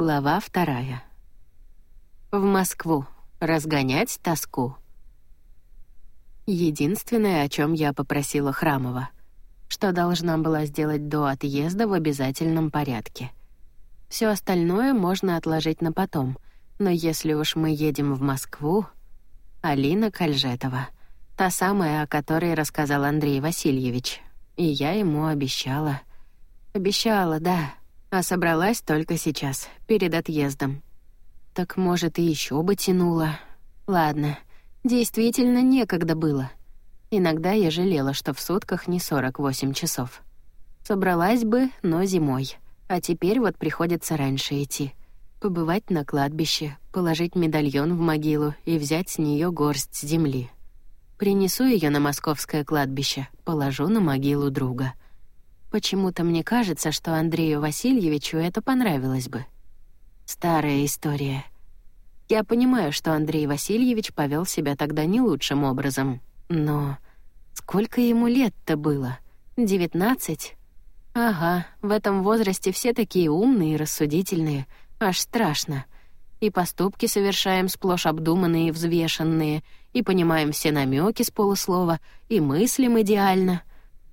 Глава вторая. В Москву. Разгонять тоску. Единственное, о чем я попросила Храмова, что должна была сделать до отъезда в обязательном порядке. Все остальное можно отложить на потом, но если уж мы едем в Москву... Алина Кальжетова, та самая, о которой рассказал Андрей Васильевич, и я ему обещала. Обещала, да, а собралась только сейчас, перед отъездом. Так, может, и еще бы тянуло. Ладно, действительно некогда было. Иногда я жалела, что в сутках не 48 часов. Собралась бы, но зимой. А теперь вот приходится раньше идти. Побывать на кладбище, положить медальон в могилу и взять с нее горсть земли. Принесу ее на московское кладбище, положу на могилу друга — Почему-то мне кажется, что Андрею Васильевичу это понравилось бы. Старая история. Я понимаю, что Андрей Васильевич повел себя тогда не лучшим образом, но сколько ему лет-то было? Девятнадцать? Ага, в этом возрасте все такие умные и рассудительные, аж страшно. И поступки совершаем сплошь обдуманные и взвешенные, и понимаем все намеки с полуслова, и мыслим идеально —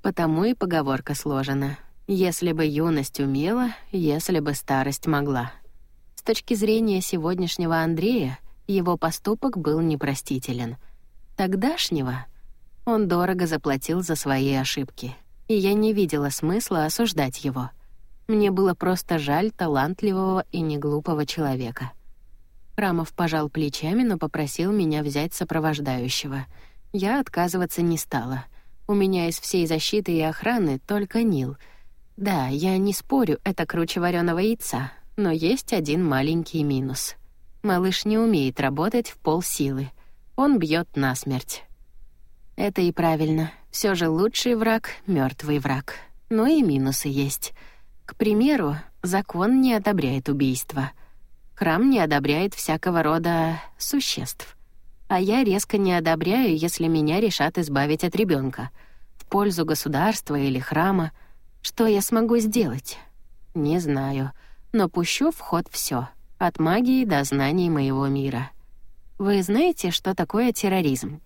Потому и поговорка сложена. Если бы юность умела, если бы старость могла. С точки зрения сегодняшнего Андрея, его поступок был непростителен. Тогдашнего он дорого заплатил за свои ошибки, и я не видела смысла осуждать его. Мне было просто жаль талантливого и неглупого человека. Рамов пожал плечами, но попросил меня взять сопровождающего. Я отказываться не стала — у меня из всей защиты и охраны только Нил. Да, я не спорю, это круче вареного яйца, но есть один маленький минус. Малыш не умеет работать в полсилы. Он бьет насмерть. Это и правильно. Все же лучший враг — мертвый враг. Но и минусы есть. К примеру, закон не одобряет убийства. Храм не одобряет всякого рода существ а я резко не одобряю, если меня решат избавить от ребенка в пользу государства или храма. Что я смогу сделать? Не знаю, но пущу в ход все, от магии до знаний моего мира. Вы знаете, что такое терроризм?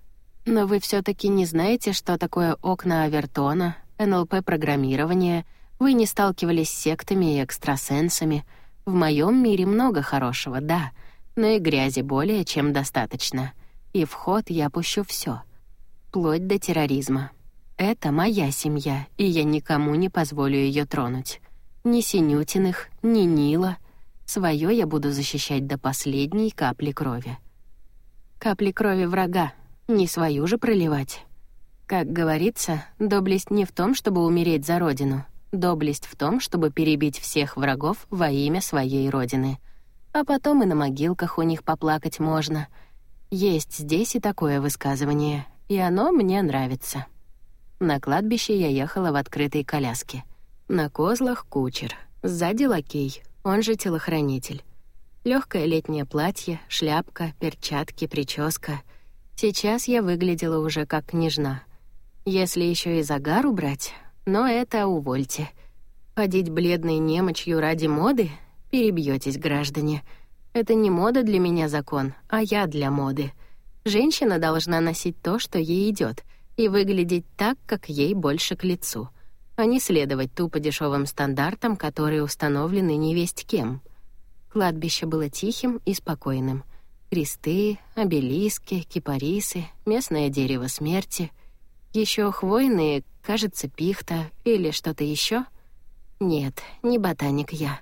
Но вы все таки не знаете, что такое окна Авертона, НЛП-программирование, вы не сталкивались с сектами и экстрасенсами. В моем мире много хорошего, да, но и грязи более чем достаточно и в ход я пущу все, вплоть до терроризма. Это моя семья, и я никому не позволю ее тронуть. Ни Синютиных, ни Нила. Своё я буду защищать до последней капли крови. Капли крови врага, не свою же проливать. Как говорится, доблесть не в том, чтобы умереть за родину. Доблесть в том, чтобы перебить всех врагов во имя своей родины. А потом и на могилках у них поплакать можно — есть здесь и такое высказывание, и оно мне нравится. На кладбище я ехала в открытой коляске. На козлах кучер, сзади лакей, он же телохранитель. Легкое летнее платье, шляпка, перчатки, прическа. Сейчас я выглядела уже как княжна. Если еще и загар убрать, но это увольте. Ходить бледной немочью ради моды? Перебьетесь, граждане. — это не мода для меня закон, а я для моды. Женщина должна носить то, что ей идет, и выглядеть так, как ей больше к лицу, а не следовать тупо дешевым стандартам, которые установлены невесть кем. Кладбище было тихим и спокойным. Кресты, обелиски, кипарисы, местное дерево смерти. Еще хвойные, кажется, пихта или что-то еще. Нет, не ботаник я.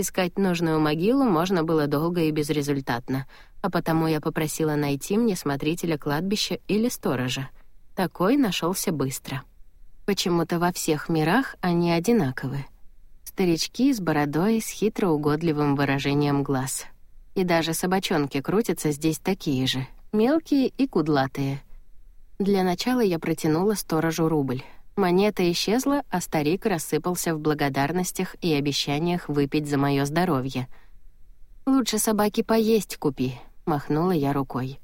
Искать нужную могилу можно было долго и безрезультатно, а потому я попросила найти мне смотрителя кладбища или сторожа. Такой нашелся быстро. Почему-то во всех мирах они одинаковы. Старички с бородой, с хитроугодливым выражением глаз. И даже собачонки крутятся здесь такие же, мелкие и кудлатые. Для начала я протянула сторожу рубль. Монета исчезла, а старик рассыпался в благодарностях и обещаниях выпить за мое здоровье. «Лучше собаке поесть купи», — махнула я рукой.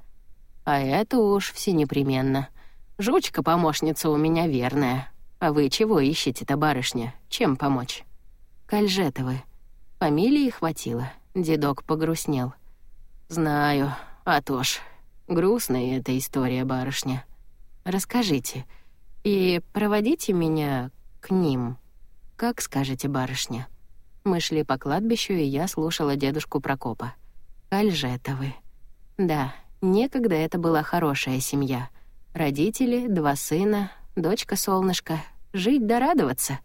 «А это уж все непременно. Жучка-помощница у меня верная. А вы чего ищете-то, барышня? Чем помочь?» «Кальжетовы». Фамилии хватило. Дедок погрустнел. «Знаю, а то ж. Грустная эта история, барышня. Расскажите. И проводите меня к ним. Как скажете, барышня?» Мы шли по кладбищу, и я слушала дедушку Прокопа. Альжетовы. Да, некогда это была хорошая семья. Родители, два сына, дочка-солнышко. Жить да радоваться.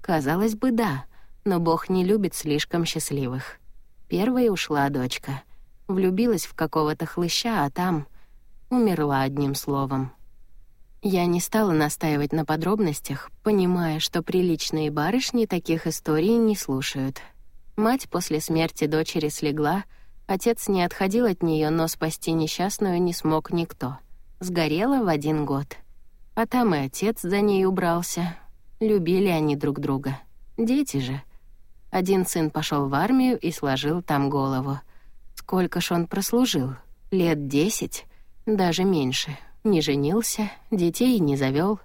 Казалось бы, да, но Бог не любит слишком счастливых. Первой ушла дочка. Влюбилась в какого-то хлыща, а там... Умерла одним словом. Я не стала настаивать на подробностях, понимая, что приличные барышни таких историй не слушают. Мать после смерти дочери слегла, отец не отходил от нее, но спасти несчастную не смог никто. Сгорела в один год. А там и отец за ней убрался. Любили они друг друга. Дети же. Один сын пошел в армию и сложил там голову. Сколько ж он прослужил? Лет десять? Даже меньше. Не женился, детей не завел.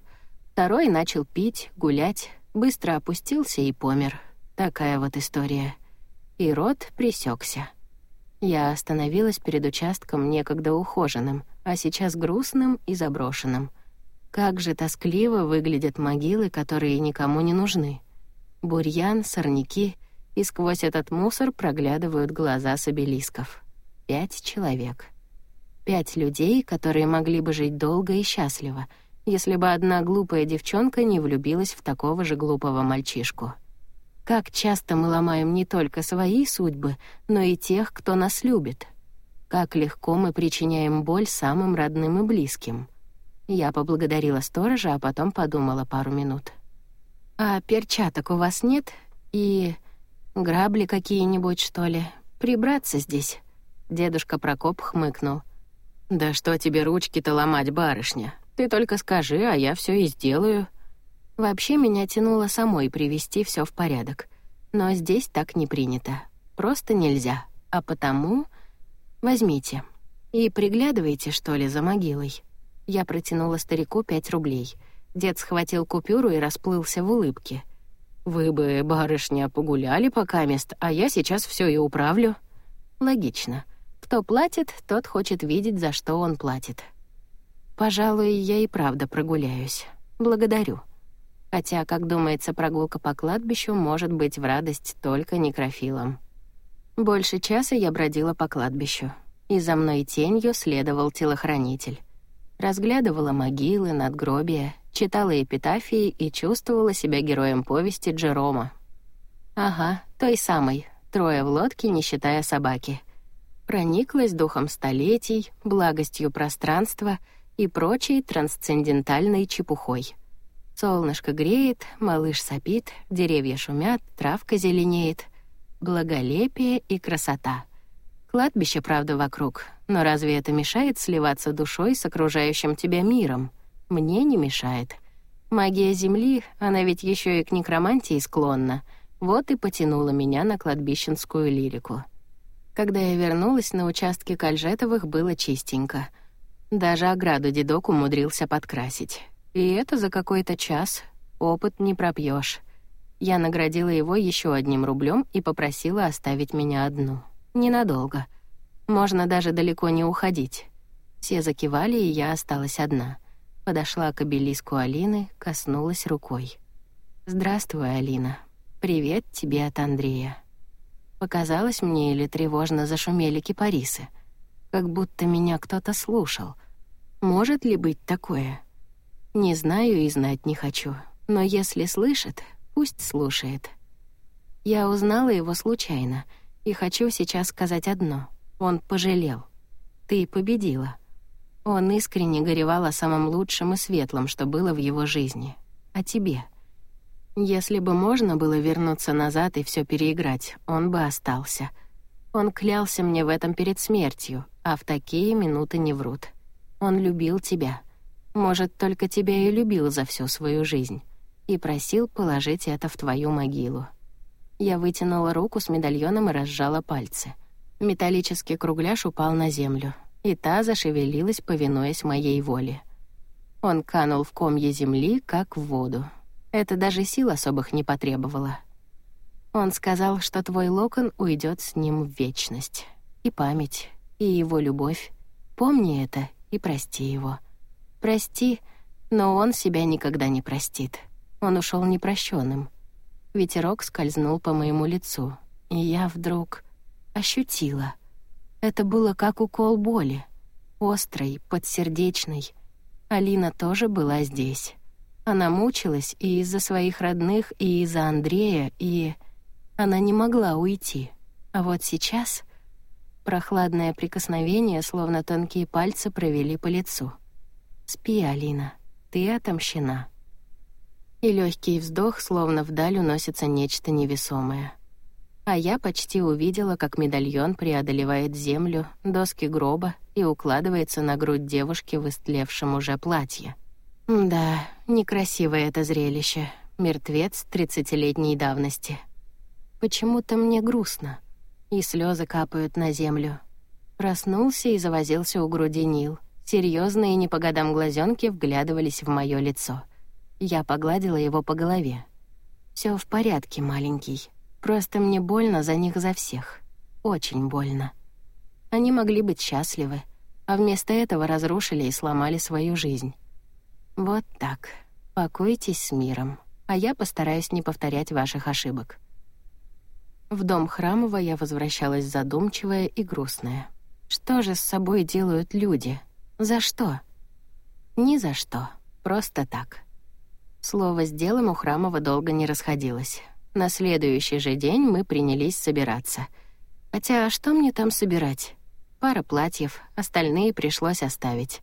Второй начал пить, гулять, быстро опустился и помер. Такая вот история. И род пресекся. Я остановилась перед участком некогда ухоженным, а сейчас грустным и заброшенным. Как же тоскливо выглядят могилы, которые никому не нужны. Бурьян, сорняки, и сквозь этот мусор проглядывают глаза с обелисков. Пять человек. Пять людей, которые могли бы жить долго и счастливо, если бы одна глупая девчонка не влюбилась в такого же глупого мальчишку. Как часто мы ломаем не только свои судьбы, но и тех, кто нас любит. Как легко мы причиняем боль самым родным и близким. Я поблагодарила сторожа, а потом подумала пару минут. «А перчаток у вас нет? И грабли какие-нибудь, что ли? Прибраться здесь?» Дедушка Прокоп хмыкнул — «Да что тебе ручки-то ломать, барышня? Ты только скажи, а я все и сделаю». Вообще меня тянуло самой привести все в порядок. Но здесь так не принято. Просто нельзя. А потому... Возьмите. И приглядывайте, что ли, за могилой. Я протянула старику пять рублей. Дед схватил купюру и расплылся в улыбке. «Вы бы, барышня, погуляли пока мест, а я сейчас все и управлю». «Логично. Кто платит, тот хочет видеть, за что он платит. Пожалуй, я и правда прогуляюсь. Благодарю. Хотя, как думается, прогулка по кладбищу может быть в радость только некрофилам. Больше часа я бродила по кладбищу, и за мной тенью следовал телохранитель. Разглядывала могилы, надгробия, читала эпитафии и чувствовала себя героем повести Джерома. Ага, той самой, трое в лодке, не считая собаки — прониклась духом столетий, благостью пространства и прочей трансцендентальной чепухой. Солнышко греет, малыш сопит, деревья шумят, травка зеленеет. Благолепие и красота. Кладбище, правда, вокруг, но разве это мешает сливаться душой с окружающим тебя миром? Мне не мешает. Магия Земли, она ведь еще и к некромантии склонна, вот и потянула меня на кладбищенскую лирику. Когда я вернулась, на участке Кальжетовых было чистенько. Даже ограду дедок умудрился подкрасить. И это за какой-то час. Опыт не пропьешь. Я наградила его еще одним рублем и попросила оставить меня одну. Ненадолго. Можно даже далеко не уходить. Все закивали, и я осталась одна. Подошла к обелиску Алины, коснулась рукой. «Здравствуй, Алина. Привет тебе от Андрея». Показалось мне или тревожно зашумели кипарисы. Как будто меня кто-то слушал. Может ли быть такое? Не знаю и знать не хочу. Но если слышит, пусть слушает. Я узнала его случайно, и хочу сейчас сказать одно. Он пожалел. Ты победила. Он искренне горевал о самом лучшем и светлом, что было в его жизни. О тебе. Если бы можно было вернуться назад и все переиграть, он бы остался. Он клялся мне в этом перед смертью, а в такие минуты не врут. Он любил тебя. Может, только тебя и любил за всю свою жизнь. И просил положить это в твою могилу. Я вытянула руку с медальоном и разжала пальцы. Металлический кругляш упал на землю, и та зашевелилась, повинуясь моей воле. Он канул в комье земли, как в воду. Это даже сил особых не потребовало. Он сказал, что твой локон уйдет с ним в вечность. И память, и его любовь. Помни это и прости его. Прости, но он себя никогда не простит. Он ушел непрощенным. Ветерок скользнул по моему лицу, и я вдруг ощутила. Это было как укол боли. Острый, подсердечный. Алина тоже была здесь. Она мучилась и из-за своих родных, и из-за Андрея, и... Она не могла уйти. А вот сейчас прохладное прикосновение, словно тонкие пальцы, провели по лицу. «Спи, Алина, ты отомщена». И легкий вздох, словно вдаль уносится нечто невесомое. А я почти увидела, как медальон преодолевает землю, доски гроба и укладывается на грудь девушки в истлевшем уже платье. Да, некрасивое это зрелище. Мертвец тридцатилетней давности — Почему-то мне грустно, и слезы капают на землю. Проснулся и завозился у груди Нил. Серьезные не по годам глазенки вглядывались в мое лицо. Я погладила его по голове. Все в порядке, маленький. Просто мне больно за них за всех. Очень больно. Они могли быть счастливы, а вместо этого разрушили и сломали свою жизнь. Вот так. Покойтесь с миром, а я постараюсь не повторять ваших ошибок. В дом Храмова я возвращалась задумчивая и грустная. Что же с собой делают люди? За что? Ни за что. Просто так. Слово с делом у Храмова долго не расходилось. На следующий же день мы принялись собираться. Хотя что мне там собирать? Пара платьев, остальные пришлось оставить.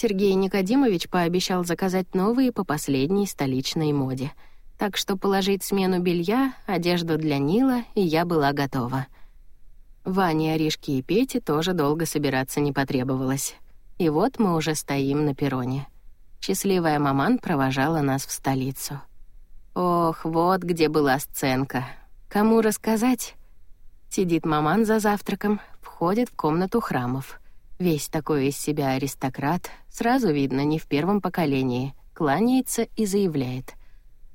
Сергей Никодимович пообещал заказать новые по последней столичной моде — так что положить смену белья, одежду для Нила, и я была готова. Ване, Аришке и Пете тоже долго собираться не потребовалось. И вот мы уже стоим на перроне. Счастливая маман провожала нас в столицу. Ох, вот где была сценка. Кому рассказать? Сидит маман за завтраком, входит в комнату храмов. Весь такой из себя аристократ, сразу видно, не в первом поколении, кланяется и заявляет.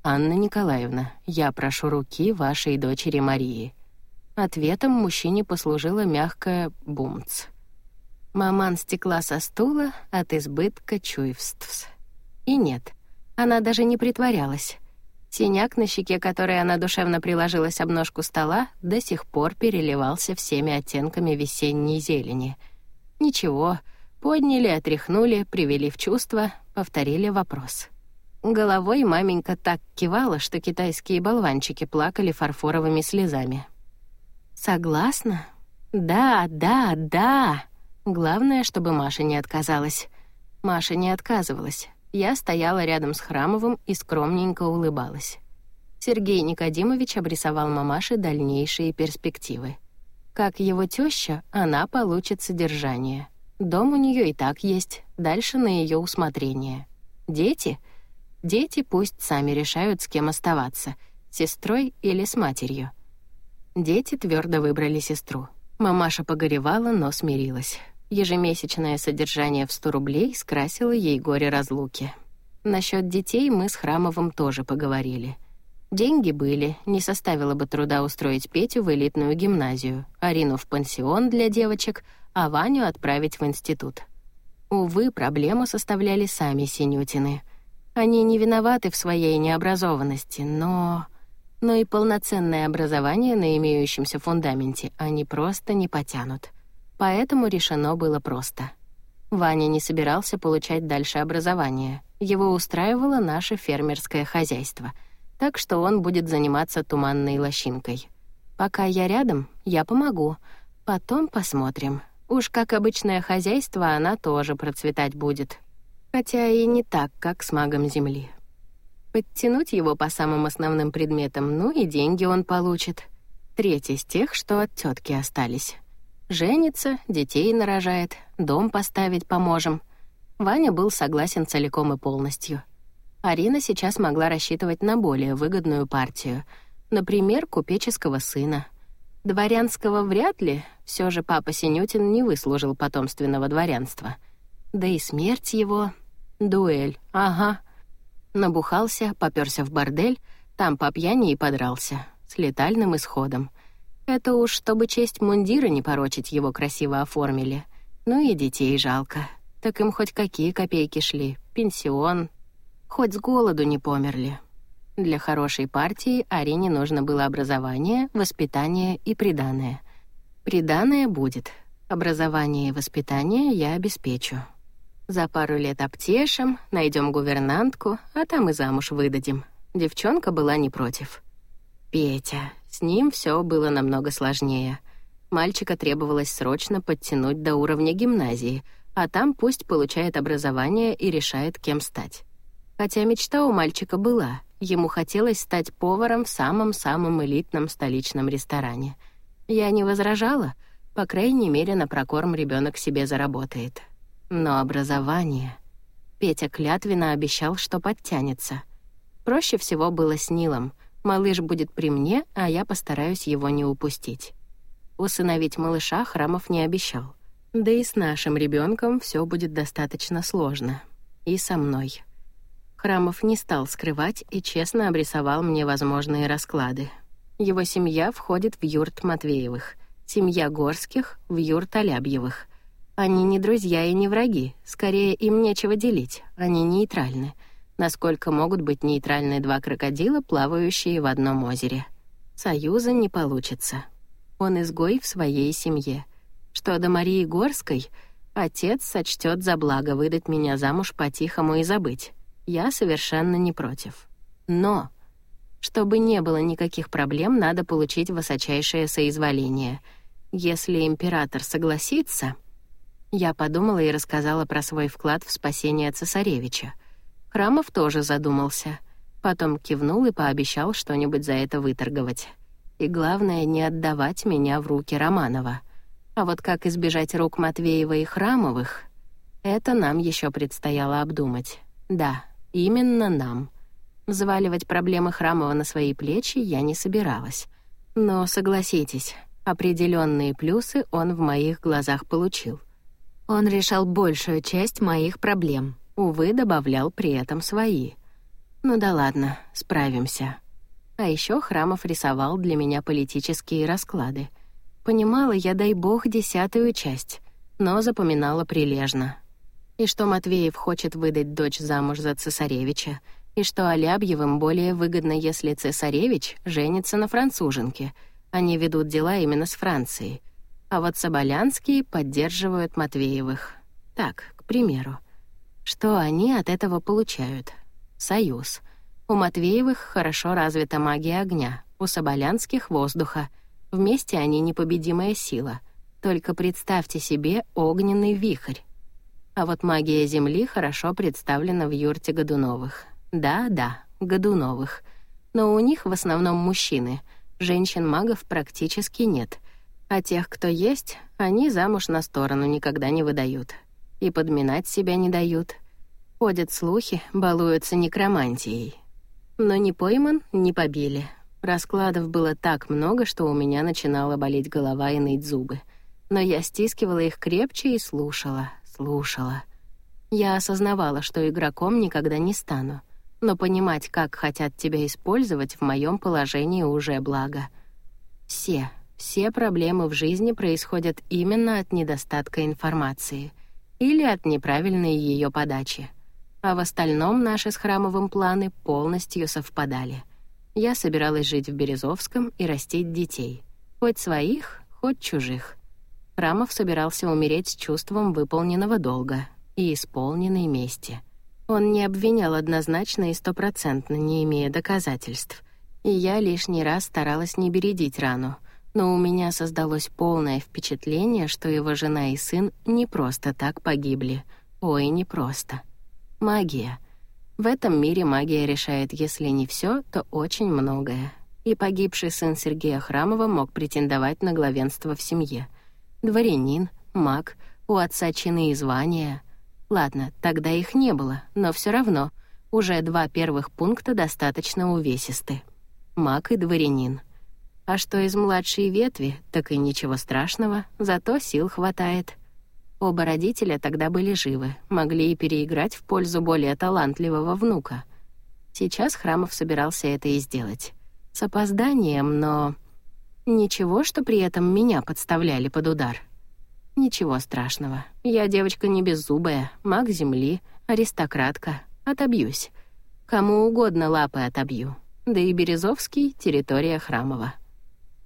«Анна Николаевна, я прошу руки вашей дочери Марии». Ответом мужчине послужила мягкая «бумц». Маман стекла со стула от избытка чувств. И нет, она даже не притворялась. Синяк на щеке, которой она душевно приложилась об ножку стола, до сих пор переливался всеми оттенками весенней зелени. Ничего, подняли, отряхнули, привели в чувство, повторили вопрос — Головой маменька так кивала, что китайские болванчики плакали фарфоровыми слезами. «Согласна? Да, да, да!» Главное, чтобы Маша не отказалась. Маша не отказывалась. Я стояла рядом с Храмовым и скромненько улыбалась. Сергей Никодимович обрисовал мамаше дальнейшие перспективы. Как его теща, она получит содержание. Дом у нее и так есть, дальше на ее усмотрение. Дети — Дети пусть сами решают, с кем оставаться, сестрой или с матерью. Дети твердо выбрали сестру. Мамаша погоревала, но смирилась. Ежемесячное содержание в 100 рублей скрасило ей горе разлуки. Насчет детей мы с Храмовым тоже поговорили. Деньги были, не составило бы труда устроить Петю в элитную гимназию, Арину в пансион для девочек, а Ваню отправить в институт. Увы, проблему составляли сами Синютины — они не виноваты в своей необразованности, но... Но и полноценное образование на имеющемся фундаменте они просто не потянут. Поэтому решено было просто. Ваня не собирался получать дальше образование. Его устраивало наше фермерское хозяйство, так что он будет заниматься туманной лощинкой. Пока я рядом, я помогу. Потом посмотрим. Уж как обычное хозяйство, она тоже процветать будет, хотя и не так, как с магом Земли. Подтянуть его по самым основным предметам, ну и деньги он получит. Треть из тех, что от тетки остались. Женится, детей нарожает, дом поставить поможем. Ваня был согласен целиком и полностью. Арина сейчас могла рассчитывать на более выгодную партию. Например, купеческого сына. Дворянского вряд ли, все же папа Синютин не выслужил потомственного дворянства. Да и смерть его Дуэль, ага. Набухался, попёрся в бордель, там по пьяни и подрался. с летальным исходом. Это уж чтобы честь мундира не порочить его красиво оформили. Ну и детей жалко. Так им хоть какие копейки шли. Пенсион. Хоть с голоду не померли. Для хорошей партии Арине нужно было образование, воспитание и приданое. Приданое будет. Образование и воспитание я обеспечу. За пару лет обтешим, найдем гувернантку, а там и замуж выдадим. Девчонка была не против. Петя. С ним все было намного сложнее. Мальчика требовалось срочно подтянуть до уровня гимназии, а там пусть получает образование и решает, кем стать. Хотя мечта у мальчика была, ему хотелось стать поваром в самом-самом элитном столичном ресторане. Я не возражала, по крайней мере, на прокорм ребенок себе заработает. Но образование... Петя клятвенно обещал, что подтянется. Проще всего было с Нилом. Малыш будет при мне, а я постараюсь его не упустить. Усыновить малыша Храмов не обещал. Да и с нашим ребенком все будет достаточно сложно. И со мной. Храмов не стал скрывать и честно обрисовал мне возможные расклады. Его семья входит в юрт Матвеевых, семья Горских — в юрт Алябьевых. Они не друзья и не враги, скорее им нечего делить, они нейтральны. Насколько могут быть нейтральны два крокодила, плавающие в одном озере. Союза не получится. Он изгой в своей семье — что до Марии Горской отец сочтет за благо выдать меня замуж по-тихому и забыть. Я совершенно не против. Но, чтобы не было никаких проблем, надо получить высочайшее соизволение. Если император согласится... Я подумала и рассказала про свой вклад в спасение цесаревича. Храмов тоже задумался. Потом кивнул и пообещал что-нибудь за это выторговать. И главное, не отдавать меня в руки Романова. А вот как избежать рук Матвеева и Храмовых, это нам еще предстояло обдумать. Да, именно нам. Взваливать проблемы Храмова на свои плечи я не собиралась. Но согласитесь, определенные плюсы он в моих глазах получил. Он решал большую часть моих проблем. Увы, добавлял при этом свои. Ну да ладно, справимся. А еще Храмов рисовал для меня политические расклады — Понимала я, дай бог, десятую часть, но запоминала прилежно. И что Матвеев хочет выдать дочь замуж за цесаревича, и что Алябьевым более выгодно, если цесаревич женится на француженке. Они ведут дела именно с Францией. А вот Соболянские поддерживают Матвеевых. Так, к примеру. Что они от этого получают? Союз. У Матвеевых хорошо развита магия огня, у Соболянских — воздуха — Вместе они непобедимая сила. Только представьте себе огненный вихрь. А вот магия Земли хорошо представлена в юрте Годуновых. Да-да, Годуновых. Но у них в основном мужчины. Женщин-магов практически нет. А тех, кто есть, они замуж на сторону никогда не выдают. И подминать себя не дают. Ходят слухи, балуются некромантией. Но не пойман, не побили. Раскладов было так много, что у меня начинала болеть голова и ныть зубы. Но я стискивала их крепче и слушала, слушала. Я осознавала, что игроком никогда не стану. Но понимать, как хотят тебя использовать, в моем положении уже благо. Все, все проблемы в жизни происходят именно от недостатка информации или от неправильной ее подачи. А в остальном наши с Храмовым планы полностью совпадали — я собиралась жить в Березовском и растить детей. Хоть своих, хоть чужих. Рамов собирался умереть с чувством выполненного долга и исполненной мести. Он не обвинял однозначно и стопроцентно, не имея доказательств. И я лишний раз старалась не бередить рану, но у меня создалось полное впечатление, что его жена и сын не просто так погибли. Ой, не просто. Магия — в этом мире магия решает, если не все, то очень многое. И погибший сын Сергея Храмова мог претендовать на главенство в семье. Дворянин, маг, у отца чины и звания. Ладно, тогда их не было, но все равно уже два первых пункта достаточно увесисты. Маг и дворянин. А что из младшей ветви, так и ничего страшного, зато сил хватает — Оба родителя тогда были живы, могли и переиграть в пользу более талантливого внука. Сейчас Храмов собирался это и сделать. С опозданием, но... Ничего, что при этом меня подставляли под удар. Ничего страшного. Я девочка не беззубая, маг земли, аристократка. Отобьюсь. Кому угодно лапы отобью. Да и Березовский — территория Храмова.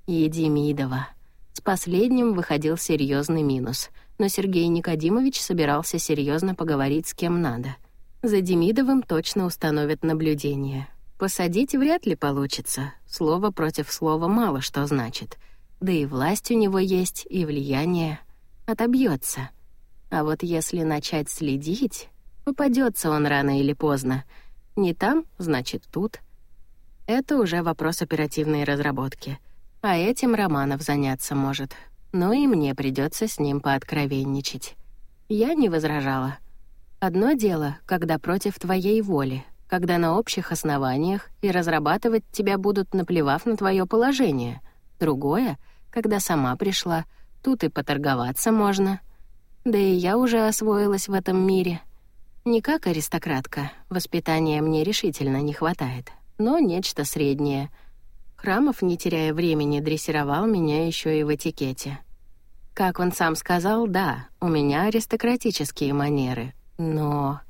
Едемидова. С последним выходил серьезный минус, но Сергей Никодимович собирался серьезно поговорить с кем надо. За Демидовым точно установят наблюдение. Посадить вряд ли получится. Слово против слова мало что значит. Да и власть у него есть, и влияние. Отобьется. А вот если начать следить, попадется он рано или поздно. Не там, значит, тут. Это уже вопрос оперативной разработки — а этим Романов заняться может. Но и мне придется с ним пооткровенничать. Я не возражала. Одно дело, когда против твоей воли, когда на общих основаниях и разрабатывать тебя будут, наплевав на твое положение. Другое, когда сама пришла, тут и поторговаться можно. Да и я уже освоилась в этом мире. Не как аристократка, воспитания мне решительно не хватает, но нечто среднее — Храмов, не теряя времени, дрессировал меня еще и в этикете. Как он сам сказал, да, у меня аристократические манеры, но...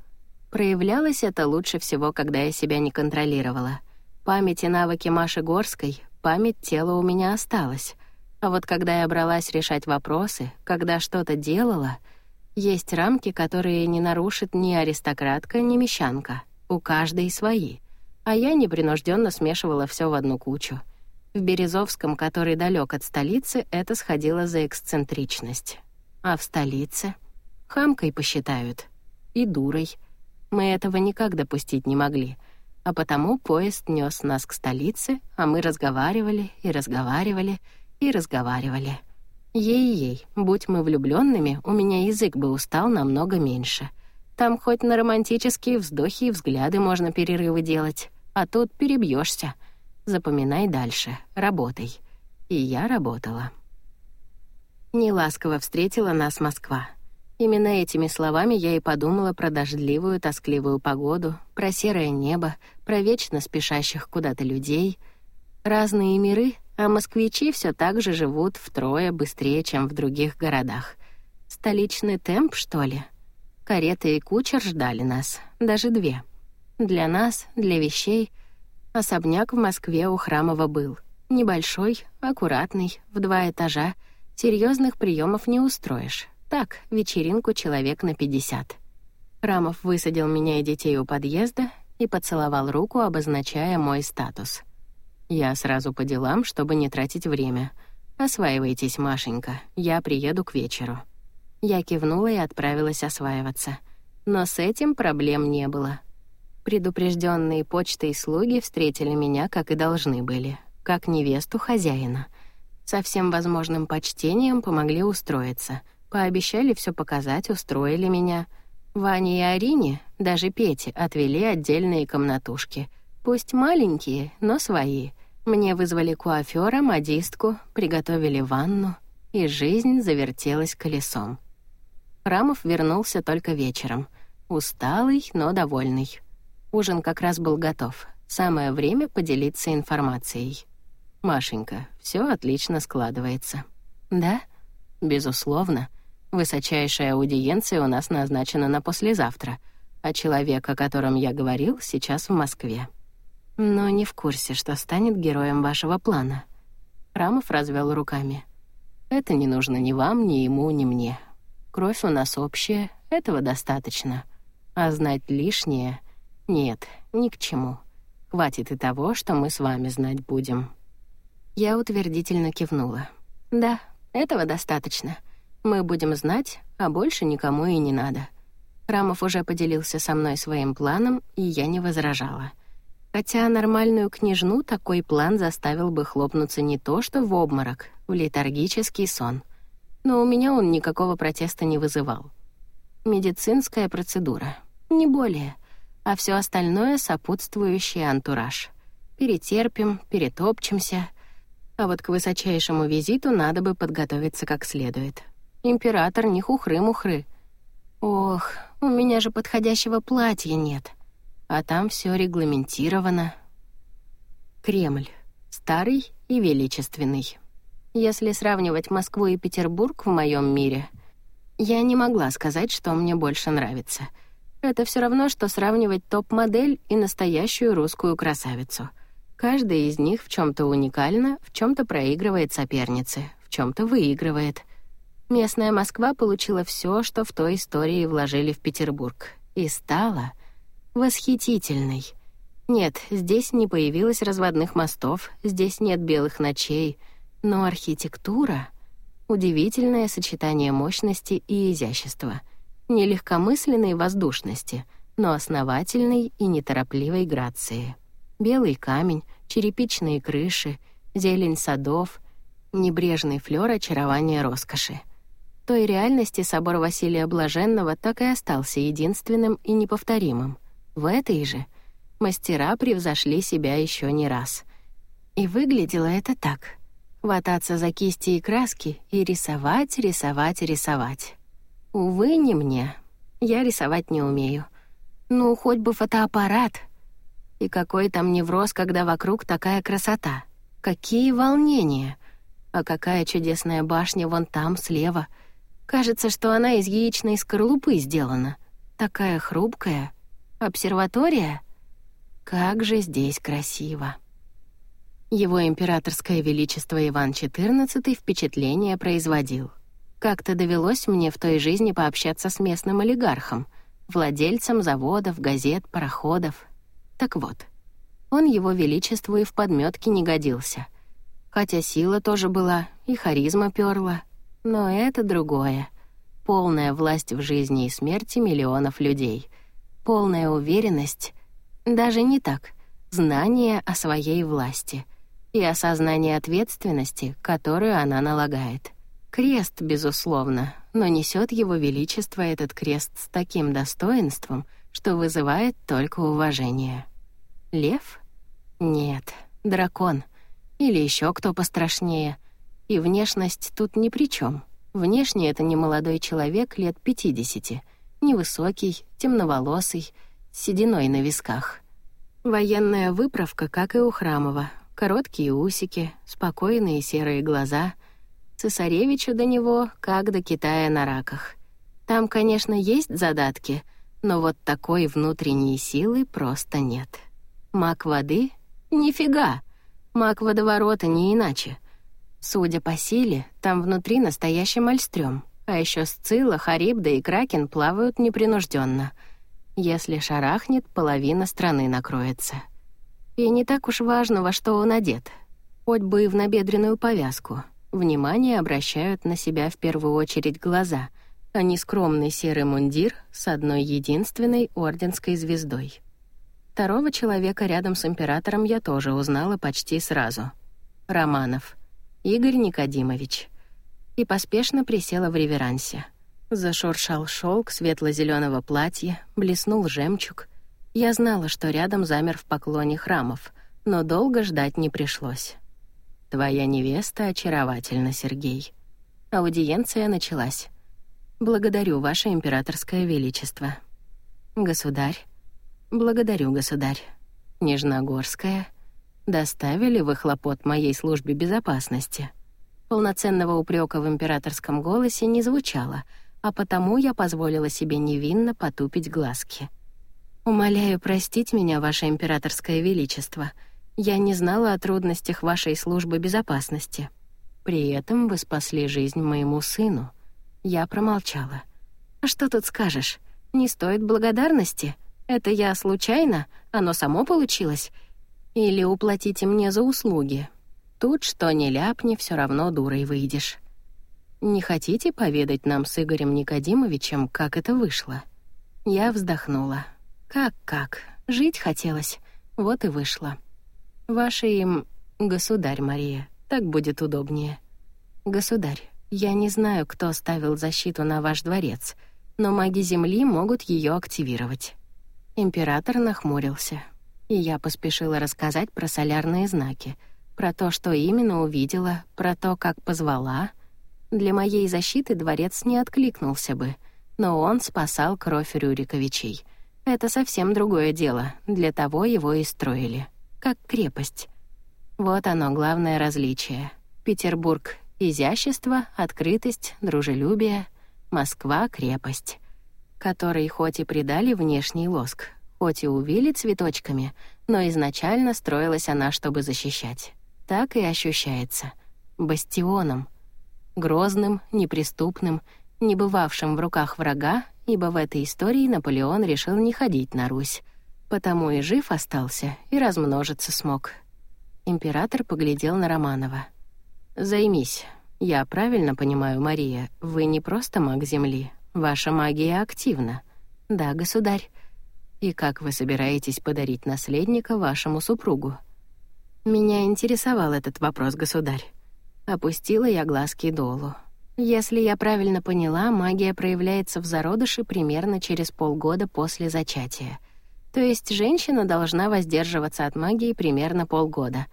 Проявлялось это лучше всего, когда я себя не контролировала. Память и навыки Маши Горской, память тела у меня осталась. А вот когда я бралась решать вопросы, когда что-то делала, есть рамки, которые не нарушит ни аристократка, ни мещанка. У каждой свои — а я непринужденно смешивала все в одну кучу. В Березовском, который далек от столицы, это сходило за эксцентричность. А в столице? Хамкой посчитают. И дурой. Мы этого никак допустить не могли. А потому поезд нес нас к столице, а мы разговаривали и разговаривали и разговаривали. Ей-ей, будь мы влюбленными, у меня язык бы устал намного меньше — там хоть на романтические вздохи и взгляды можно перерывы делать, а тут перебьешься. Запоминай дальше, работай. И я работала. Неласково встретила нас Москва. Именно этими словами я и подумала про дождливую, тоскливую погоду, про серое небо, про вечно спешащих куда-то людей. Разные миры, а москвичи все так же живут втрое быстрее, чем в других городах. Столичный темп, что ли? Карета и кучер ждали нас, даже две. Для нас, для вещей. Особняк в Москве у Храмова был. Небольшой, аккуратный, в два этажа. Серьезных приемов не устроишь. Так, вечеринку человек на пятьдесят. Храмов высадил меня и детей у подъезда и поцеловал руку, обозначая мой статус. Я сразу по делам, чтобы не тратить время. Осваивайтесь, Машенька, я приеду к вечеру. Я кивнула и отправилась осваиваться. Но с этим проблем не было. Предупрежденные почтой слуги встретили меня, как и должны были, как невесту хозяина. Со всем возможным почтением помогли устроиться. Пообещали все показать, устроили меня. Ване и Арине, даже Пете, отвели отдельные комнатушки. Пусть маленькие, но свои. Мне вызвали куафёра, модистку, приготовили ванну, и жизнь завертелась колесом. Храмов вернулся только вечером. Усталый, но довольный. Ужин как раз был готов. Самое время поделиться информацией. «Машенька, все отлично складывается». «Да?» «Безусловно. Высочайшая аудиенция у нас назначена на послезавтра, а человек, о котором я говорил, сейчас в Москве». «Но не в курсе, что станет героем вашего плана». Рамов развел руками. «Это не нужно ни вам, ни ему, ни мне. Кровь у нас общая, этого достаточно. А знать лишнее — нет, ни к чему. Хватит и того, что мы с вами знать будем». Я утвердительно кивнула. «Да, этого достаточно. Мы будем знать, а больше никому и не надо». Рамов уже поделился со мной своим планом, и я не возражала. Хотя нормальную княжну такой план заставил бы хлопнуться не то что в обморок, в летаргический сон — но у меня он никакого протеста не вызывал. Медицинская процедура, не более, а все остальное — сопутствующий антураж. Перетерпим, перетопчемся, а вот к высочайшему визиту надо бы подготовиться как следует. Император не хухры-мухры. Ох, у меня же подходящего платья нет, а там все регламентировано. Кремль. старый и величественный. Если сравнивать Москву и Петербург в моем мире, я не могла сказать, что мне больше нравится. Это все равно, что сравнивать топ-модель и настоящую русскую красавицу. Каждая из них в чем то уникальна, в чем то проигрывает сопернице, в чем то выигрывает. Местная Москва получила все, что в той истории вложили в Петербург, и стала восхитительной. Нет, здесь не появилось разводных мостов, здесь нет белых ночей, но архитектура — удивительное сочетание мощности и изящества, не легкомысленной воздушности, но основательной и неторопливой грации. Белый камень, черепичные крыши, зелень садов, небрежный флёр очарования роскоши. Той реальности собор Василия Блаженного так и остался единственным и неповторимым. В этой же — Мастера превзошли себя еще не раз. И выглядело это так. Хвататься за кисти и краски и рисовать, рисовать, рисовать. Увы, не мне. Я рисовать не умею. Ну, хоть бы фотоаппарат. И какой там невроз, когда вокруг такая красота. Какие волнения. А какая чудесная башня вон там, слева. Кажется, что она из яичной скорлупы сделана. Такая хрупкая. Обсерватория — как же здесь красиво. Его императорское величество Иван XIV впечатление производил. Как-то довелось мне в той жизни пообщаться с местным олигархом, владельцем заводов, газет, пароходов. Так вот, он его величеству и в подметке не годился. Хотя сила тоже была, и харизма перла. Но это другое. Полная власть в жизни и смерти миллионов людей. Полная уверенность даже не так. Знание о своей власти и осознание ответственности, которую она налагает. Крест, безусловно, но несет его величество этот крест с таким достоинством, что вызывает только уважение. Лев? Нет, дракон. Или еще кто пострашнее. И внешность тут ни при чем. Внешне это не молодой человек лет 50, невысокий, темноволосый, с сединой на висках. Военная выправка, как и у Храмова. Короткие усики, спокойные серые глаза. Цесаревичу до него, как до Китая на раках. Там, конечно, есть задатки, но вот такой внутренней силы просто нет. Маг воды? Нифига! Маг водоворота не иначе. Судя по силе, там внутри настоящий мальстрём. А еще Сцилла, Харибда и Кракен плавают непринужденно — если шарахнет, половина страны накроется. И не так уж важно, во что он одет. Хоть бы и в набедренную повязку. Внимание обращают на себя в первую очередь глаза, а не скромный серый мундир с одной единственной орденской звездой. Второго человека рядом с императором я тоже узнала почти сразу. Романов. Игорь Никодимович. И поспешно присела в реверансе. Зашуршал шелк светло-зеленого платья, блеснул жемчуг. Я знала, что рядом замер в поклоне храмов, но долго ждать не пришлось. «Твоя невеста очаровательна, Сергей». Аудиенция началась. «Благодарю, Ваше Императорское Величество». «Государь». «Благодарю, государь». «Нежногорская». «Доставили вы хлопот моей службе безопасности». Полноценного упрека в императорском голосе не звучало — а потому я позволила себе невинно потупить глазки. «Умоляю простить меня, Ваше Императорское Величество. Я не знала о трудностях вашей службы безопасности. При этом вы спасли жизнь моему сыну». Я промолчала. «А что тут скажешь? Не стоит благодарности? Это я случайно? Оно само получилось? Или уплатите мне за услуги? Тут что ни ляпни, все равно дурой выйдешь». Не хотите поведать нам с Игорем Никодимовичем, как это вышло?» Я вздохнула. «Как-как? Жить хотелось. Вот и вышло. Ваше им... Государь, Мария. Так будет удобнее. Государь, я не знаю, кто ставил защиту на ваш дворец, но маги Земли могут ее активировать». Император нахмурился, и я поспешила рассказать про солярные знаки, про то, что именно увидела, про то, как позвала — для моей защиты дворец не откликнулся бы, но он спасал кровь Рюриковичей. Это совсем другое дело, для того его и строили. Как крепость. Вот оно, главное различие. Петербург — изящество, открытость, дружелюбие, Москва — крепость, которой хоть и придали внешний лоск, хоть и увили цветочками, но изначально строилась она, чтобы защищать. Так и ощущается. Бастионом. Грозным, неприступным, не бывавшим в руках врага, ибо в этой истории Наполеон решил не ходить на Русь, потому и жив остался, и размножиться смог. Император поглядел на Романова. «Займись. Я правильно понимаю, Мария, вы не просто маг Земли. Ваша магия активна». «Да, государь». «И как вы собираетесь подарить наследника вашему супругу?» Меня интересовал этот вопрос, государь. Опустила я глазки долу. Если я правильно поняла, магия проявляется в зародыше примерно через полгода после зачатия — то есть женщина должна воздерживаться от магии примерно полгода.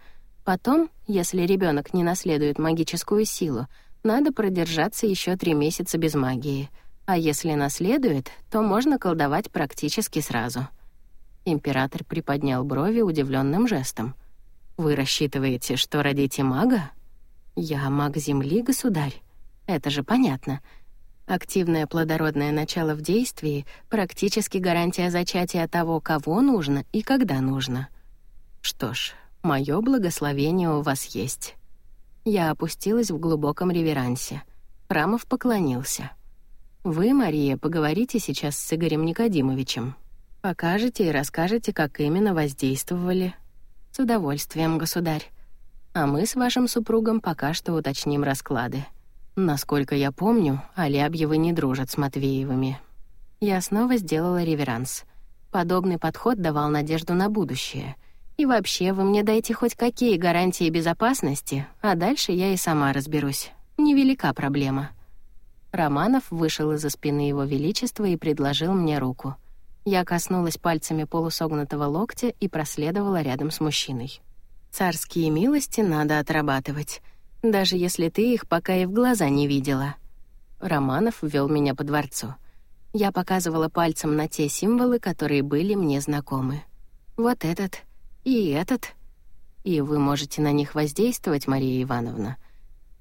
Потом, если ребенок не наследует магическую силу, надо продержаться еще три месяца без магии. А если наследует, то можно колдовать практически сразу. Император приподнял брови удивленным жестом. «Вы рассчитываете, что родите мага?» «Я маг Земли, государь. Это же понятно. Активное плодородное начало в действии — практически гарантия зачатия того, кого нужно и когда нужно. Что ж, мое благословение у вас есть. Я опустилась в глубоком реверансе. Храмов поклонился. Вы, Мария, поговорите сейчас с Игорем Никодимовичем. Покажете и расскажете, как именно воздействовали. С удовольствием, государь. А мы с вашим супругом пока что уточним расклады. Насколько я помню, Алябьевы не дружат с Матвеевыми. Я снова сделала реверанс. Подобный подход давал надежду на будущее. И вообще, вы мне дайте хоть какие гарантии безопасности, а дальше я и сама разберусь. Невелика проблема. Романов вышел из-за спины его величества и предложил мне руку. Я коснулась пальцами полусогнутого локтя и проследовала рядом с мужчиной. Царские милости надо отрабатывать — даже если ты их пока и в глаза не видела. Романов ввел меня по дворцу. Я показывала пальцем на те символы, которые были мне знакомы. Вот этот и этот. И вы можете на них воздействовать, Мария Ивановна,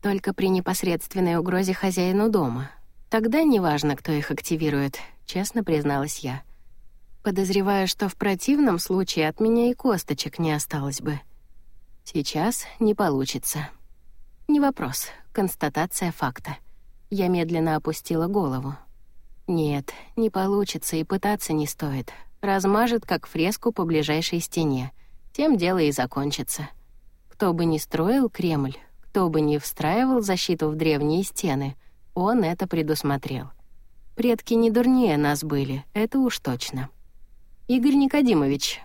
только при непосредственной угрозе хозяину дома. Тогда неважно, кто их активирует, честно призналась я. Подозреваю, что в противном случае от меня и косточек не осталось бы. Сейчас не получится. Не вопрос, констатация факта. Я медленно опустила голову. Нет, не получится и пытаться не стоит. Размажет, как фреску по ближайшей стене. Тем дело и закончится. Кто бы ни строил Кремль, кто бы ни встраивал защиту в древние стены, он это предусмотрел. Предки не дурнее нас были, это уж точно. Игорь Никодимович.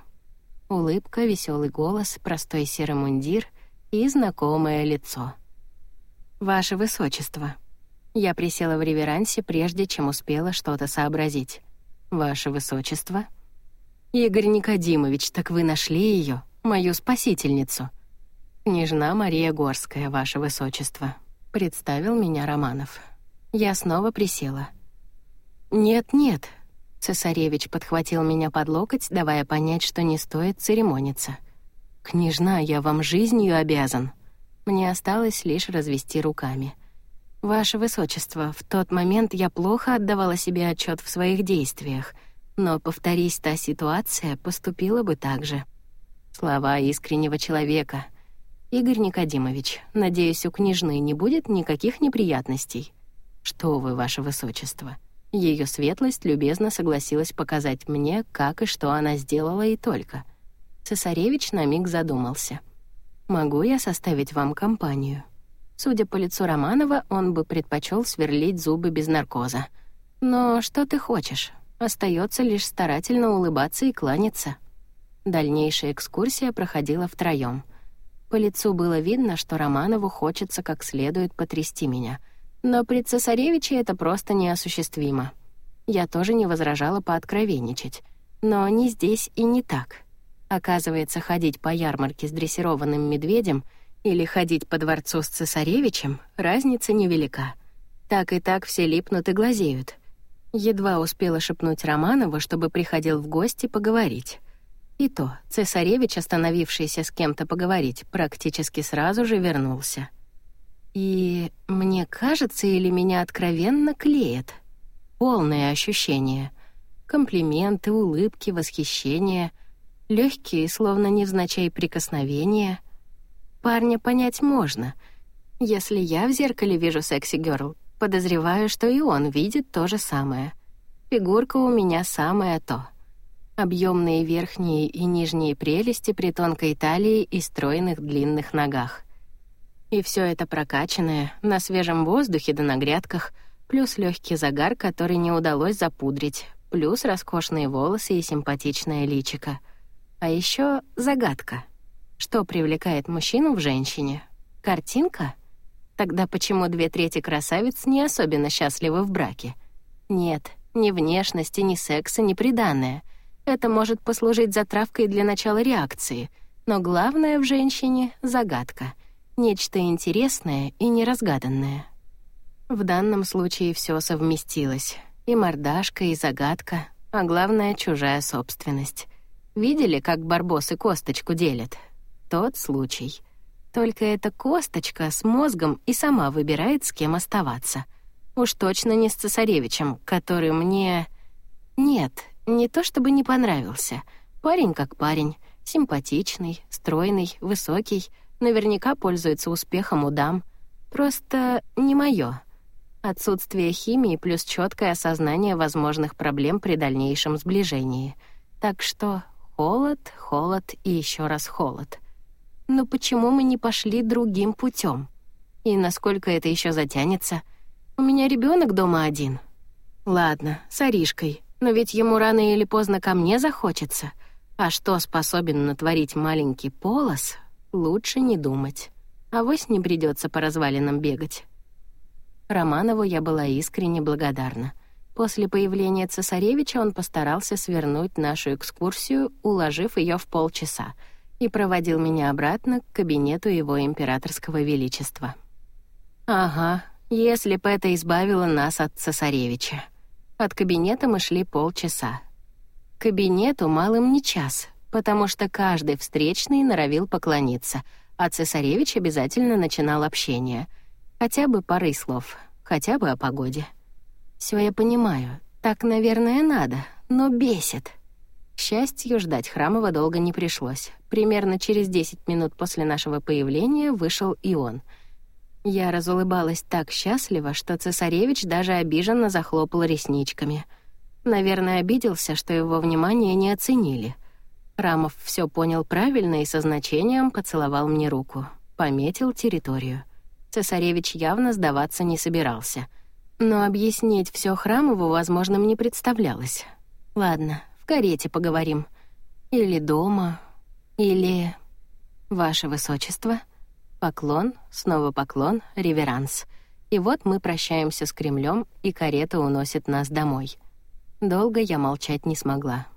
Улыбка, веселый голос, простой серый мундир и знакомое лицо — «Ваше Высочество». Я присела в реверансе, прежде чем успела что-то сообразить. «Ваше Высочество». «Игорь Никодимович, так вы нашли ее, мою спасительницу». «Княжна Мария Горская, Ваше Высочество», — представил меня Романов. Я снова присела. «Нет-нет», — цесаревич подхватил меня под локоть, давая понять, что не стоит церемониться. «Княжна, я вам жизнью обязан». Мне осталось лишь развести руками. «Ваше Высочество, в тот момент я плохо отдавала себе отчет в своих действиях, но, повторись та ситуация, поступила бы так же». Слова искреннего человека. «Игорь Никодимович, надеюсь, у княжны не будет никаких неприятностей?» «Что вы, Ваше Высочество?» Ее светлость любезно согласилась показать мне, как и что она сделала и только. Цесаревич на миг задумался — Могу я составить вам компанию?» Судя по лицу Романова, он бы предпочел сверлить зубы без наркоза. «Но что ты хочешь? Остается лишь старательно улыбаться и кланяться». Дальнейшая экскурсия проходила втроем. По лицу было видно, что Романову хочется как следует потрясти меня. Но при цесаревиче это просто неосуществимо. Я тоже не возражала пооткровенничать. Но не здесь и не так. Оказывается, ходить по ярмарке с дрессированным медведем или ходить по дворцу с цесаревичем — разница невелика. Так и так все липнут и глазеют. Едва успела шепнуть Романову, чтобы приходил в гости поговорить. И то, цесаревич, остановившийся с кем-то поговорить, практически сразу же вернулся. И мне кажется, или меня откровенно клеят. Полное ощущение. Комплименты, улыбки, восхищение, легкие, словно невзначай прикосновения. Парня понять можно. Если я в зеркале вижу секси-герл, подозреваю, что и он видит то же самое. Фигурка у меня самая то. Объемные верхние и нижние прелести при тонкой талии и стройных длинных ногах — и все это прокачанное, на свежем воздухе да на грядках, плюс легкий загар, который не удалось запудрить, плюс роскошные волосы и симпатичное личико. А еще загадка. Что привлекает мужчину в женщине? Картинка? Тогда почему две трети красавиц не особенно счастливы в браке? Нет, ни внешности, ни секса, ни приданное. Это может послужить затравкой для начала реакции, но главное в женщине — загадка — Нечто интересное и неразгаданное. В данном случае все совместилось. И мордашка, и загадка, а главное — чужая собственность. Видели, как барбосы косточку делят? Тот случай. Только эта косточка с мозгом и сама выбирает, с кем оставаться. Уж точно не с цесаревичем, который мне... Нет, не то чтобы не понравился. Парень как парень. Симпатичный, стройный, высокий — Наверняка пользуется успехом у дам. Просто не моё. Отсутствие химии плюс четкое осознание возможных проблем при дальнейшем сближении. Так что холод, холод и еще раз холод. Но почему мы не пошли другим путем? И насколько это еще затянется? У меня ребенок дома один. Ладно, с Аришкой, но ведь ему рано или поздно ко мне захочется. А что способен натворить маленький полос, Лучше не думать. А вось не придется по развалинам бегать. Романову я была искренне благодарна. После появления цесаревича он постарался свернуть нашу экскурсию, уложив ее в полчаса, и проводил меня обратно к кабинету его императорского величества. Ага, если бы это избавило нас от цесаревича. От кабинета мы шли полчаса. Кабинету малым не час, потому что каждый встречный норовил поклониться, а цесаревич обязательно начинал общение. Хотя бы парой слов, хотя бы о погоде. Все я понимаю, так, наверное, надо, но бесит. К счастью, ждать Храмова долго не пришлось. Примерно через 10 минут после нашего появления вышел и он. Я разулыбалась так счастливо, что цесаревич даже обиженно захлопал ресничками. Наверное, обиделся, что его внимание не оценили — Рамов все понял правильно и со значением поцеловал мне руку. Пометил территорию. Цесаревич явно сдаваться не собирался. Но объяснить все Храмову возможным не представлялось. Ладно, в карете поговорим. Или дома, или... Ваше Высочество. Поклон, снова поклон, реверанс. И вот мы прощаемся с Кремлем, и карета уносит нас домой. Долго я молчать не смогла.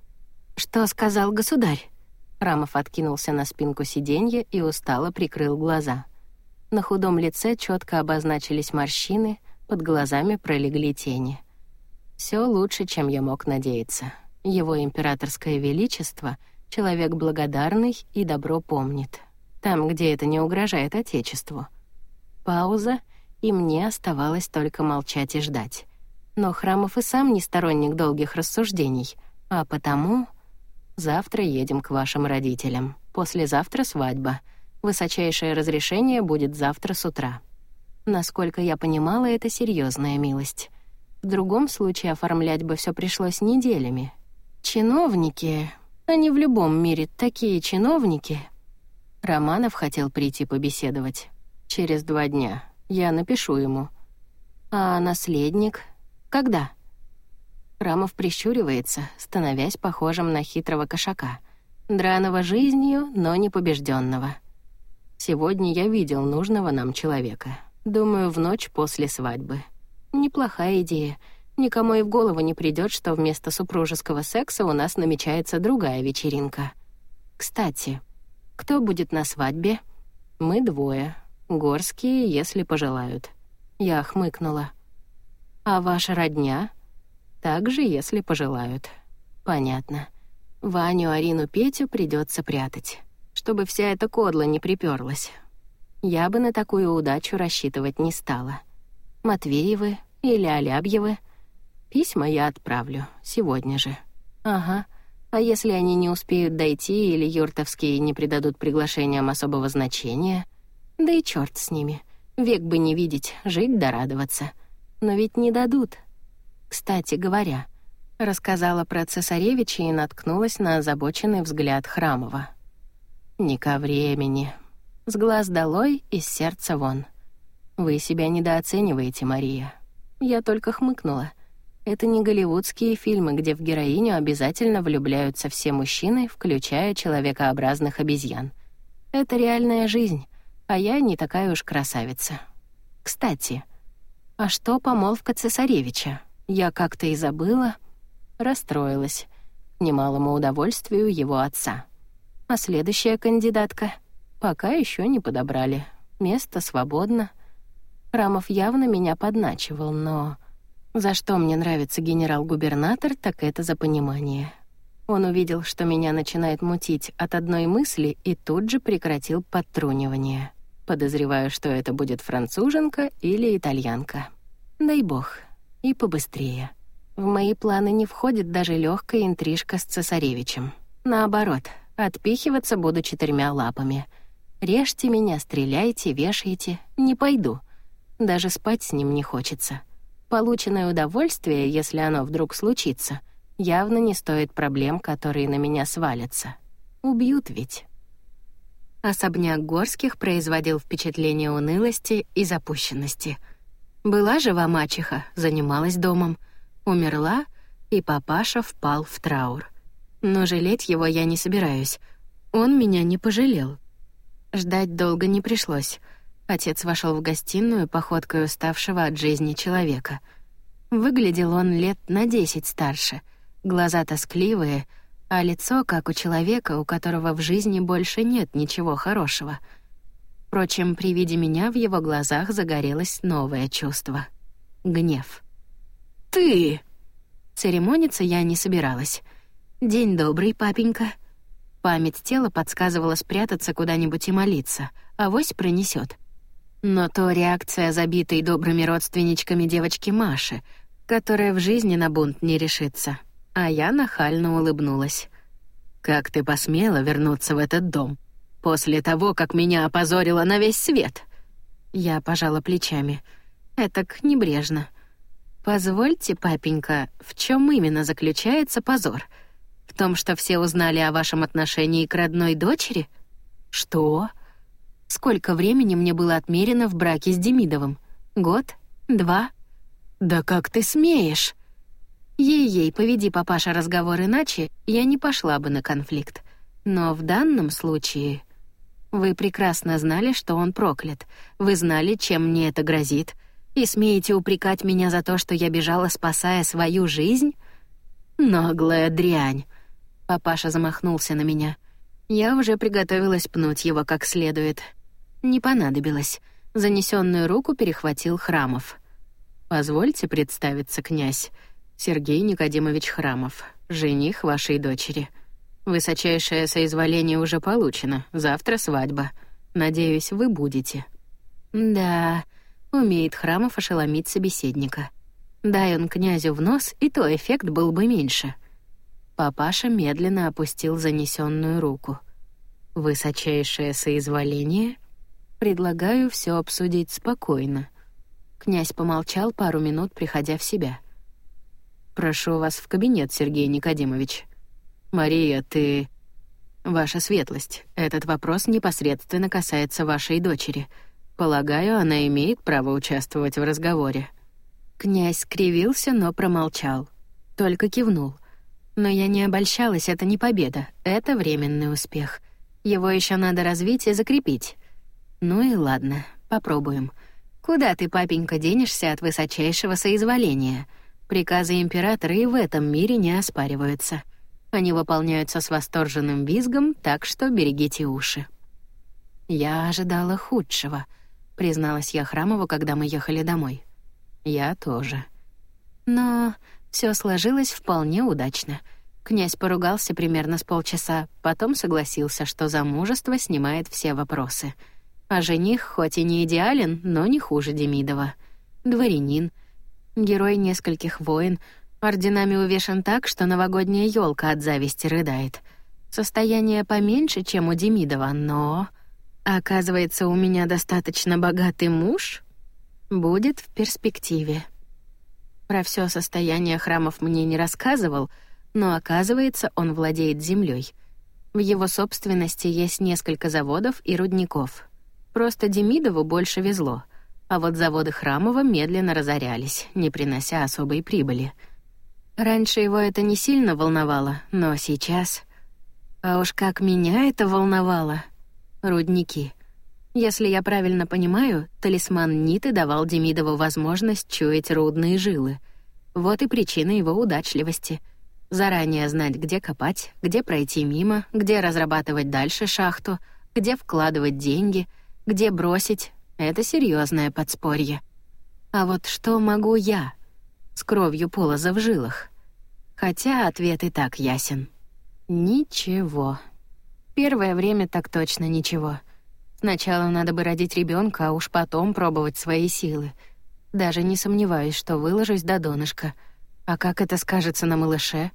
«Что сказал государь?» Рамов откинулся на спинку сиденья и устало прикрыл глаза. На худом лице четко обозначились морщины, под глазами пролегли тени. Все лучше, чем я мог надеяться. Его императорское величество — человек благодарный и добро помнит. Там, где это не угрожает Отечеству. Пауза, и мне оставалось только молчать и ждать. Но Храмов и сам не сторонник долгих рассуждений, а потому... Завтра едем к вашим родителям. Послезавтра свадьба. Высочайшее разрешение будет завтра с утра. Насколько я понимала, это серьезная милость. В другом случае оформлять бы все пришлось неделями. Чиновники, они в любом мире такие чиновники. Романов хотел прийти побеседовать. Через два дня. Я напишу ему. А наследник? Когда? Рамов прищуривается, становясь похожим на хитрого кошака. Драного жизнью, но не побежденного. Сегодня я видел нужного нам человека. Думаю, в ночь после свадьбы. Неплохая идея. Никому и в голову не придет, что вместо супружеского секса у нас намечается другая вечеринка. Кстати, кто будет на свадьбе? Мы двое. Горские, если пожелают. Я хмыкнула. А ваша родня? Также, если пожелают. Понятно. Ваню, Арину, Петю придется прятать, чтобы вся эта кодла не приперлась. Я бы на такую удачу рассчитывать не стала. Матвеевы или Алябьевы. Письма я отправлю сегодня же. Ага. А если они не успеют дойти или юртовские не придадут приглашениям особого значения? Да и черт с ними. Век бы не видеть, жить да радоваться. Но ведь не дадут. Кстати говоря, рассказала про цесаревича и наткнулась на озабоченный взгляд Храмова. «Не ко времени. С глаз долой, из сердца вон. Вы себя недооцениваете, Мария». Я только хмыкнула. Это не голливудские фильмы, где в героиню обязательно влюбляются все мужчины, включая человекообразных обезьян. Это реальная жизнь, а я не такая уж красавица. Кстати, а что помолвка цесаревича? Я как-то и забыла. Расстроилась. Немалому удовольствию его отца. А следующая кандидатка? Пока еще не подобрали. Место свободно. Рамов явно меня подначивал, но... За что мне нравится генерал-губернатор, так это за понимание. Он увидел, что меня начинает мутить от одной мысли и тут же прекратил подтрунивание. Подозреваю, что это будет француженка или итальянка. Дай бог. И побыстрее. В мои планы не входит даже легкая интрижка с цесаревичем. Наоборот, отпихиваться буду четырьмя лапами. Режьте меня, стреляйте, вешайте. Не пойду. Даже спать с ним не хочется. Полученное удовольствие, если оно вдруг случится, явно не стоит проблем, которые на меня свалятся. Убьют ведь. Особняк Горских производил впечатление унылости и запущенности. Была жива мачеха, занималась домом. Умерла, и папаша впал в траур. Но жалеть его я не собираюсь. Он меня не пожалел. Ждать долго не пришлось — Отец вошел в гостиную походкой уставшего от жизни человека. Выглядел он лет на десять старше, глаза тоскливые, а лицо как у человека, у которого в жизни больше нет ничего хорошего. Впрочем, при виде меня в его глазах загорелось новое чувство — гнев. «Ты!» Церемониться я не собиралась. «День добрый, папенька». Память тела подсказывала спрятаться куда-нибудь и молиться, а вось пронесет. Но то реакция забитой добрыми родственничками девочки Маши, которая в жизни на бунт не решится. А я нахально улыбнулась. «Как ты посмела вернуться в этот дом? После того, как меня опозорила на весь свет?» Я пожала плечами. Этак небрежно. «Позвольте, папенька, в чем именно заключается позор? В том, что все узнали о вашем отношении к родной дочери?» «Что?» Сколько времени мне было отмерено в браке с Демидовым? Год? Два? Да как ты смеешь? Ей-ей, поведи папаша разговор иначе, я не пошла бы на конфликт. Но в данном случае... Вы прекрасно знали, что он проклят. Вы знали, чем мне это грозит. И смеете упрекать меня за то, что я бежала, спасая свою жизнь? Наглая дрянь. Папаша замахнулся на меня. Я уже приготовилась пнуть его как следует. Не понадобилось. Занесенную руку перехватил Храмов. «Позвольте представиться, князь. Сергей Никодимович Храмов, жених вашей дочери. Высочайшее соизволение уже получено, завтра свадьба. Надеюсь, вы будете». «Да, умеет Храмов ошеломить собеседника. Дай он князю в нос, и то эффект был бы меньше». Папаша медленно опустил занесенную руку. «Высочайшее соизволение?» Предлагаю все обсудить спокойно. Князь помолчал пару минут, приходя в себя. Прошу вас в кабинет, Сергей Никодимович. Мария, ты Ваша светлость, этот вопрос непосредственно касается вашей дочери. Полагаю, она имеет право участвовать в разговоре. Князь скривился, но промолчал. Только кивнул. Но я не обольщалась, это не победа, это временный успех. Его еще надо развить и закрепить. Ну и ладно, попробуем. Куда ты, папенька, денешься от высочайшего соизволения? Приказы императора и в этом мире не оспариваются. Они выполняются с восторженным визгом, так что берегите уши. Я ожидала худшего, призналась я Храмову, когда мы ехали домой. Я тоже. Но все сложилось вполне удачно. Князь поругался примерно с полчаса, потом согласился, что замужество снимает все вопросы. А жених хоть и не идеален, но не хуже Демидова. Дворянин, герой нескольких войн, орденами увешан так, что новогодняя елка от зависти рыдает. Состояние поменьше, чем у Демидова, но... Оказывается, у меня достаточно богатый муж? Будет в перспективе. Про все состояние храмов мне не рассказывал — но оказывается, он владеет землей. В его собственности есть несколько заводов и рудников. Просто Демидову больше везло, а вот заводы Храмова медленно разорялись, не принося особой прибыли. Раньше его это не сильно волновало, но сейчас... А уж как меня это волновало! Рудники. Если я правильно понимаю, талисман Ниты давал Демидову возможность чуять рудные жилы. Вот и причина его удачливости — Заранее знать, где копать, где пройти мимо, где разрабатывать дальше шахту, где вкладывать деньги, где бросить — это серьезное подспорье. А вот что могу я? С кровью полоза в жилах. Хотя ответ и так ясен. Ничего. Первое время так точно ничего. Сначала надо бы родить ребенка, а уж потом пробовать свои силы. Даже не сомневаюсь, что выложусь до донышка — а как это скажется на малыше?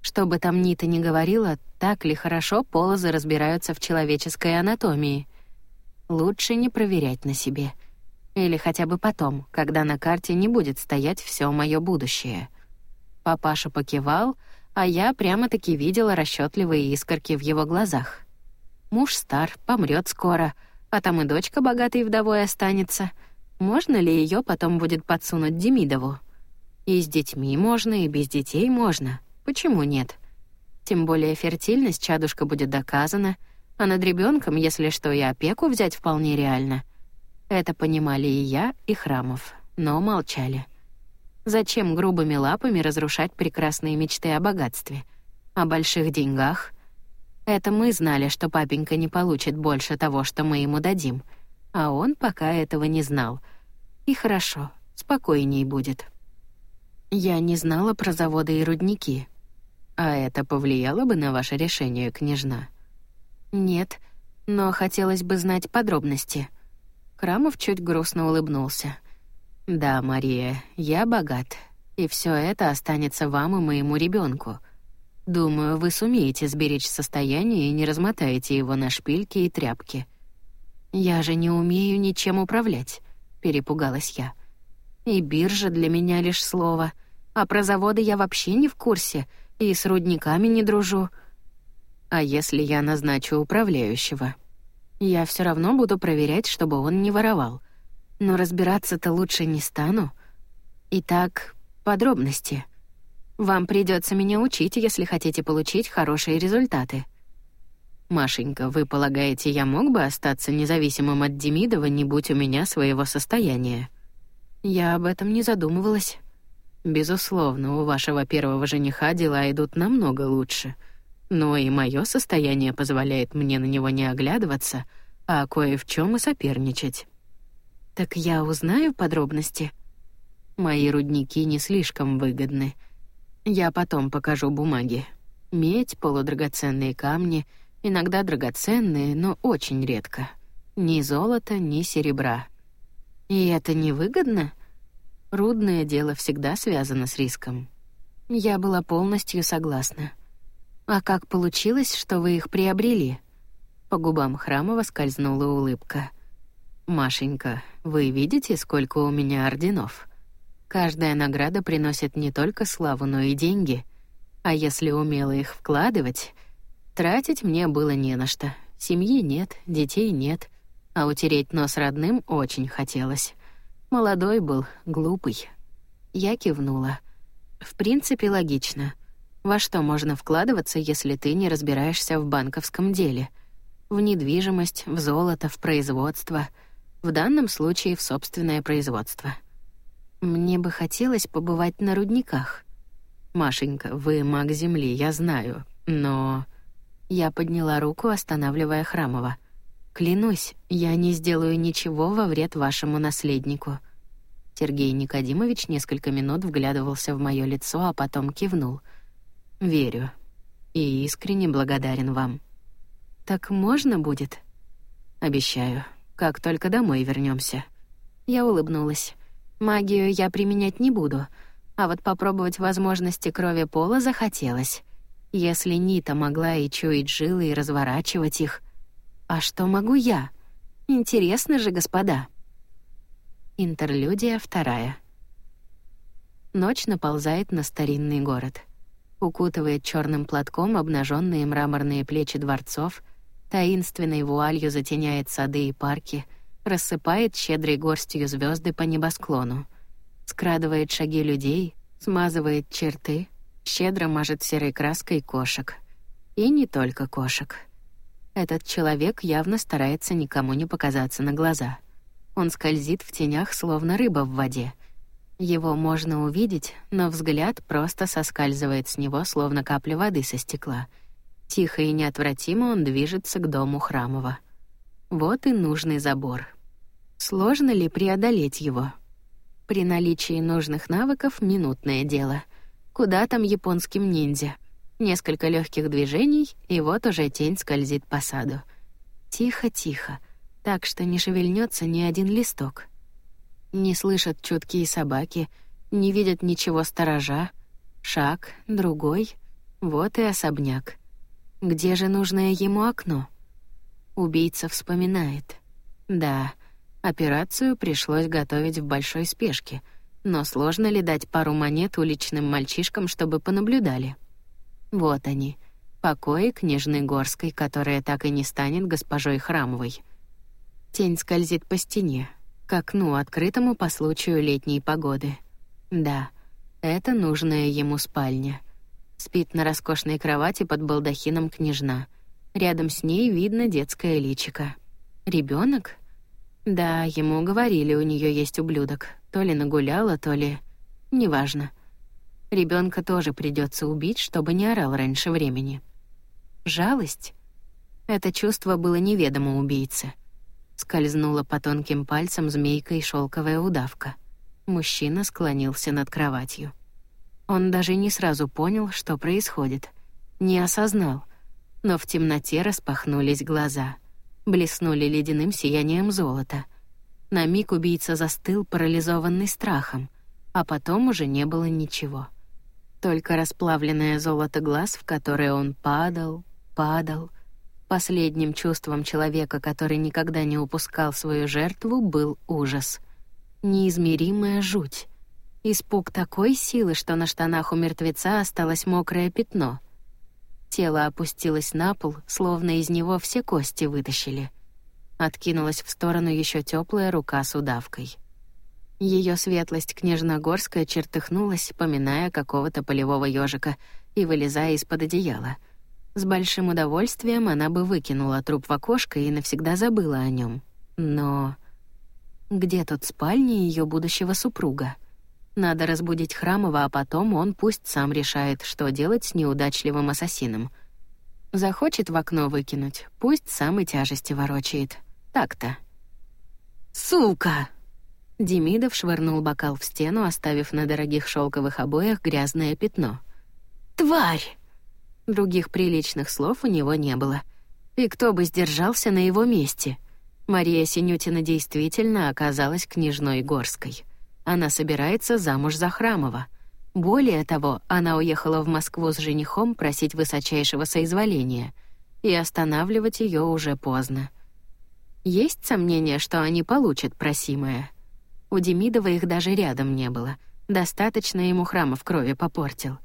Что бы там Нита ни говорила, так ли хорошо полозы разбираются в человеческой анатомии? Лучше не проверять на себе. Или хотя бы потом, когда на карте не будет стоять все мое будущее. Папаша покивал, а я прямо-таки видела расчетливые искорки в его глазах. Муж стар, помрет скоро, а там и дочка богатой вдовой останется. Можно ли ее потом будет подсунуть Демидову? И с детьми можно, и без детей можно. Почему нет? Тем более фертильность чадушка будет доказана, а над ребенком, если что, и опеку взять вполне реально. Это понимали и я, и Храмов, но молчали. Зачем грубыми лапами разрушать прекрасные мечты о богатстве, о больших деньгах? Это мы знали, что папенька не получит больше того, что мы ему дадим, а он пока этого не знал. И хорошо, спокойней будет. Я не знала про заводы и рудники. А это повлияло бы на ваше решение, княжна? Нет, но хотелось бы знать подробности. Храмов чуть грустно улыбнулся. Да, Мария, я богат, и все это останется вам и моему ребенку. Думаю, вы сумеете сберечь состояние и не размотаете его на шпильки и тряпки. Я же не умею ничем управлять, перепугалась я. И биржа для меня лишь слово, а про заводы я вообще не в курсе и с рудниками не дружу. А если я назначу управляющего? Я все равно буду проверять, чтобы он не воровал. Но разбираться-то лучше не стану. Итак, подробности. Вам придется меня учить, если хотите получить хорошие результаты. Машенька, вы полагаете, я мог бы остаться независимым от Демидова, не будь у меня своего состояния? Я об этом не задумывалась. Безусловно, у вашего первого жениха дела идут намного лучше. Но и мое состояние позволяет мне на него не оглядываться, а кое в чем и соперничать. Так я узнаю подробности. Мои рудники не слишком выгодны. Я потом покажу бумаги. Медь, полудрагоценные камни, иногда драгоценные, но очень редко. Ни золота, ни серебра. И это невыгодно? Рудное дело всегда связано с риском. Я была полностью согласна. А как получилось, что вы их приобрели? По губам Храмова скользнула улыбка. Машенька, вы видите, сколько у меня орденов? Каждая награда приносит не только славу, но и деньги. А если умело их вкладывать, тратить мне было не на что. Семьи нет, детей нет, а утереть нос родным очень хотелось. Молодой был, глупый. Я кивнула. В принципе, логично. Во что можно вкладываться, если ты не разбираешься в банковском деле? В недвижимость, в золото, в производство. В данном случае в собственное производство. Мне бы хотелось побывать на рудниках. Машенька, вы маг земли, я знаю, но... Я подняла руку, останавливая Храмова. Клянусь, я не сделаю ничего во вред вашему наследнику. Сергей Никодимович несколько минут вглядывался в мое лицо, а потом кивнул. Верю. и искренне благодарен вам. Так можно будет? Обещаю, как только домой вернемся. Я улыбнулась. Магию я применять не буду, а вот попробовать возможности крови пола захотелось. Если Нита могла и чуять жилы, и разворачивать их, а что могу я? Интересно же, господа. Интерлюдия вторая. Ночь наползает на старинный город. Укутывает черным платком обнаженные мраморные плечи дворцов, таинственной вуалью затеняет сады и парки, рассыпает щедрой горстью звезды по небосклону, скрадывает шаги людей, смазывает черты, щедро мажет серой краской кошек. И не только кошек. Этот человек явно старается никому не показаться на глаза. Он скользит в тенях, словно рыба в воде. Его можно увидеть, но взгляд просто соскальзывает с него, словно капля воды со стекла. Тихо и неотвратимо он движется к дому Храмова. Вот и нужный забор. Сложно ли преодолеть его? При наличии нужных навыков минутное дело. Куда там японским ниндзя? Несколько легких движений, и вот уже тень скользит по саду. Тихо-тихо, так что не шевельнется ни один листок. Не слышат чуткие собаки, не видят ничего сторожа. Шаг, другой, вот и особняк. Где же нужное ему окно? Убийца вспоминает. Да, операцию пришлось готовить в большой спешке, но сложно ли дать пару монет уличным мальчишкам, чтобы понаблюдали? Вот они, покои княжны Горской, которая так и не станет госпожой Храмовой. Тень скользит по стене, к окну, открытому по случаю летней погоды. Да, это нужная ему спальня. Спит на роскошной кровати под балдахином княжна. Рядом с ней видно детское личико. Ребенок? Да, ему говорили, у нее есть ублюдок. То ли нагуляла, то ли... Неважно. Ребенка тоже придется убить, чтобы не орал раньше времени. Жалость? Это чувство было неведомо убийце. Скользнула по тонким пальцам змейкой шелковая удавка. Мужчина склонился над кроватью. Он даже не сразу понял, что происходит. Не осознал. Но в темноте распахнулись глаза. Блеснули ледяным сиянием золота. На миг убийца застыл, парализованный страхом, а потом уже не было ничего. — только расплавленное золото глаз, в которое он падал, падал. Последним чувством человека, который никогда не упускал свою жертву, был ужас. Неизмеримая жуть. Испуг такой силы, что на штанах у мертвеца осталось мокрое пятно. Тело опустилось на пол, словно из него все кости вытащили. Откинулась в сторону еще теплая рука с удавкой. Ее светлость Княжногорская чертыхнулась, поминая какого-то полевого ежика и вылезая из-под одеяла. С большим удовольствием она бы выкинула труп в окошко и навсегда забыла о нем. Но где тут спальня ее будущего супруга? Надо разбудить Храмова, а потом он пусть сам решает, что делать с неудачливым ассасином. Захочет в окно выкинуть, пусть сам и тяжести ворочает. Так-то. «Сука!» Демидов швырнул бокал в стену, оставив на дорогих шелковых обоях грязное пятно. «Тварь!» Других приличных слов у него не было. И кто бы сдержался на его месте? Мария Синютина действительно оказалась княжной Горской. Она собирается замуж за Храмова. Более того, она уехала в Москву с женихом просить высочайшего соизволения, и останавливать ее уже поздно. Есть сомнение, что они получат просимое — у Демидова их даже рядом не было. Достаточно ему храма в крови попортил.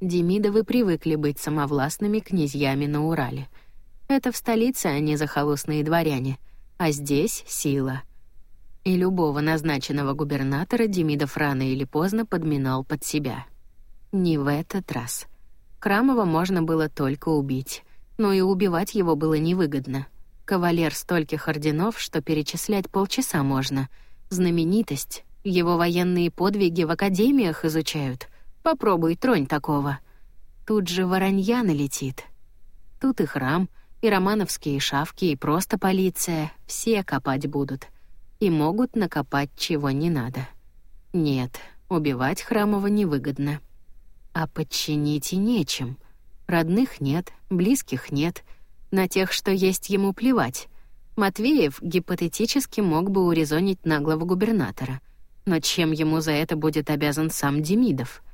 Демидовы привыкли быть самовластными князьями на Урале. Это в столице они захолустные дворяне, а здесь сила. И любого назначенного губернатора Демидов рано или поздно подминал под себя. Не в этот раз. Крамова можно было только убить, но и убивать его было невыгодно. Кавалер стольких орденов, что перечислять полчаса можно — знаменитость. Его военные подвиги в академиях изучают. Попробуй тронь такого. Тут же воронья налетит. Тут и храм, и романовские шавки, и просто полиция. Все копать будут. И могут накопать чего не надо. Нет, убивать Храмова невыгодно. А подчинить и нечем. Родных нет, близких нет. На тех, что есть, ему плевать. Матвеев гипотетически мог бы урезонить наглого губернатора. Но чем ему за это будет обязан сам Демидов?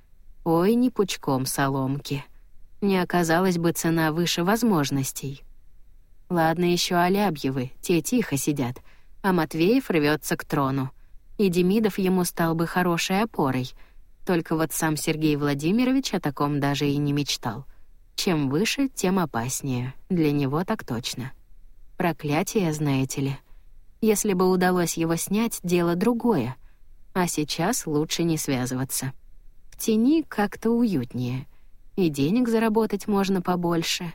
Ой, не пучком соломки. Не оказалась бы цена выше возможностей. Ладно еще Алябьевы, те тихо сидят, а Матвеев рвется к трону. И Демидов ему стал бы хорошей опорой. Только вот сам Сергей Владимирович о таком даже и не мечтал. Чем выше, тем опаснее. Для него так точно. Проклятие, знаете ли. Если бы удалось его снять, дело другое. А сейчас лучше не связываться. В тени как-то уютнее. И денег заработать можно побольше.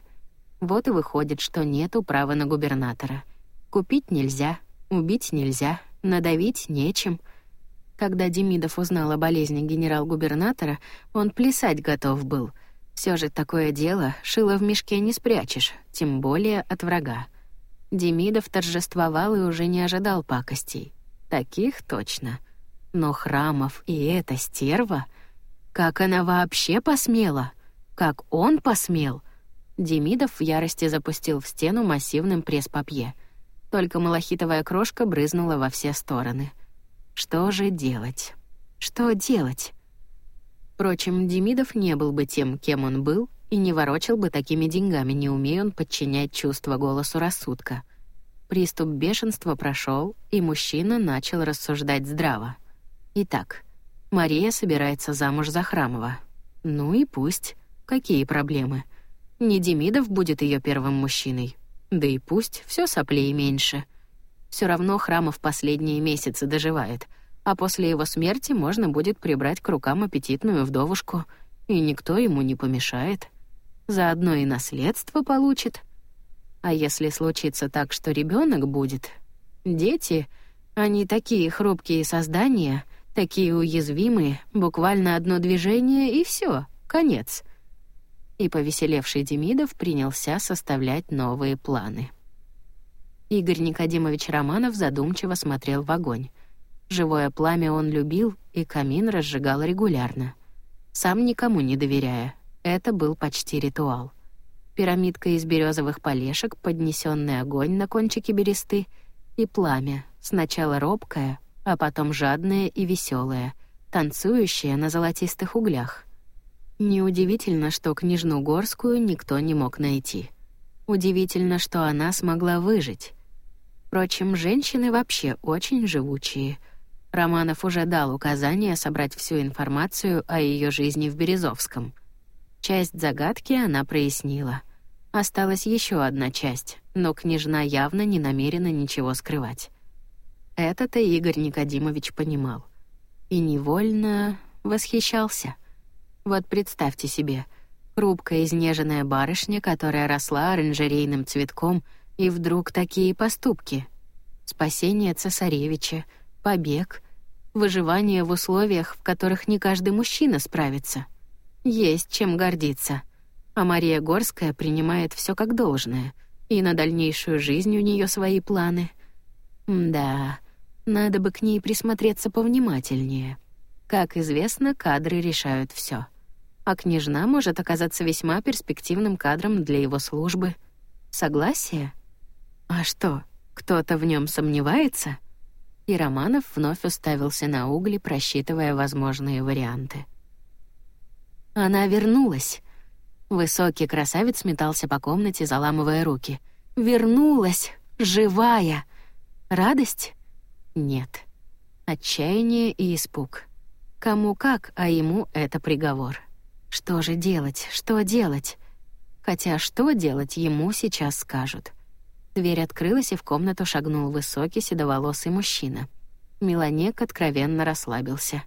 Вот и выходит, что нету права на губернатора. Купить нельзя, убить нельзя, надавить нечем. Когда Демидов узнал о болезни генерал-губернатора, он плясать готов был. Все же такое дело шило в мешке не спрячешь, тем более от врага. Демидов торжествовал и уже не ожидал пакостей. Таких точно. Но Храмов и эта стерва... Как она вообще посмела? Как он посмел? Демидов в ярости запустил в стену массивным пресс-папье. Только малахитовая крошка брызнула во все стороны. Что же делать? Что делать? Впрочем, Демидов не был бы тем, кем он был, и не ворочал бы такими деньгами, не умея он подчинять чувства голосу рассудка. Приступ бешенства прошел, и мужчина начал рассуждать здраво. Итак, Мария собирается замуж за Храмова. Ну и пусть. Какие проблемы? Не Демидов будет ее первым мужчиной. Да и пусть, все соплей меньше. Все равно Храмов последние месяцы доживает, а после его смерти можно будет прибрать к рукам аппетитную вдовушку, и никто ему не помешает. Заодно и наследство получит. А если случится так, что ребенок будет? Дети, они такие хрупкие создания, такие уязвимые, буквально одно движение и все, конец. И повеселевший Демидов принялся составлять новые планы. Игорь Никодимович Романов задумчиво смотрел в огонь. Живое пламя он любил, и камин разжигал регулярно. Сам никому не доверяя, это был почти ритуал. Пирамидка из березовых полешек, поднесенный огонь на кончике бересты и пламя, сначала робкое, а потом жадное и веселое, танцующее на золотистых углях. Неудивительно, что княжну Горскую никто не мог найти. Удивительно, что она смогла выжить. Впрочем, женщины вообще очень живучие. Романов уже дал указание собрать всю информацию о ее жизни в Березовском — Часть загадки она прояснила. Осталась еще одна часть, но княжна явно не намерена ничего скрывать. Это-то Игорь Никодимович понимал. И невольно восхищался. Вот представьте себе, хрупкая изнеженная барышня, которая росла оранжерейным цветком, и вдруг такие поступки. Спасение цесаревича, побег, выживание в условиях, в которых не каждый мужчина справится — есть чем гордиться. А Мария Горская принимает все как должное, и на дальнейшую жизнь у нее свои планы. Да, надо бы к ней присмотреться повнимательнее. Как известно, кадры решают все. А княжна может оказаться весьма перспективным кадром для его службы. Согласие? А что, кто-то в нем сомневается? И Романов вновь уставился на угли, просчитывая возможные варианты. Она вернулась. Высокий красавец метался по комнате, заламывая руки. Вернулась, живая. Радость? Нет. Отчаяние и испуг. Кому как, а ему это приговор. Что же делать? Что делать? Хотя что делать ему сейчас скажут. Дверь открылась, и в комнату шагнул высокий седоволосый мужчина. Меланек откровенно расслабился.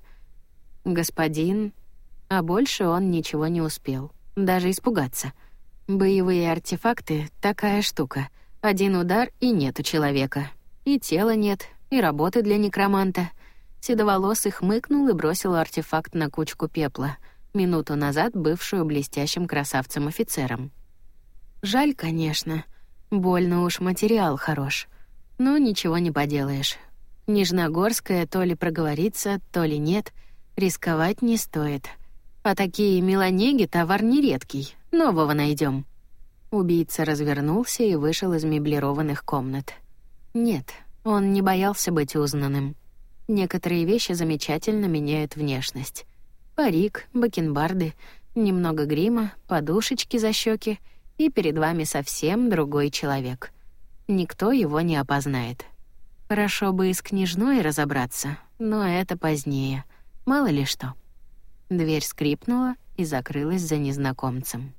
«Господин а больше он ничего не успел, даже испугаться. Боевые артефакты — такая штука. Один удар — и нету человека. И тела нет, и работы для некроманта. Седоволосый хмыкнул и бросил артефакт на кучку пепла, минуту назад бывшую блестящим красавцем-офицером. Жаль, конечно. Больно уж материал хорош. Но ничего не поделаешь. Нижногорская то ли проговорится, то ли нет. Рисковать не стоит — А такие меланеги — товар нередкий. Нового найдем. Убийца развернулся и вышел из меблированных комнат. Нет, он не боялся быть узнанным. Некоторые вещи замечательно меняют внешность. Парик, бакенбарды, немного грима, подушечки за щеки, и перед вами совсем другой человек. Никто его не опознает. Хорошо бы и с княжной разобраться, но это позднее. Мало ли что. Дверь скрипнула и закрылась за незнакомцем.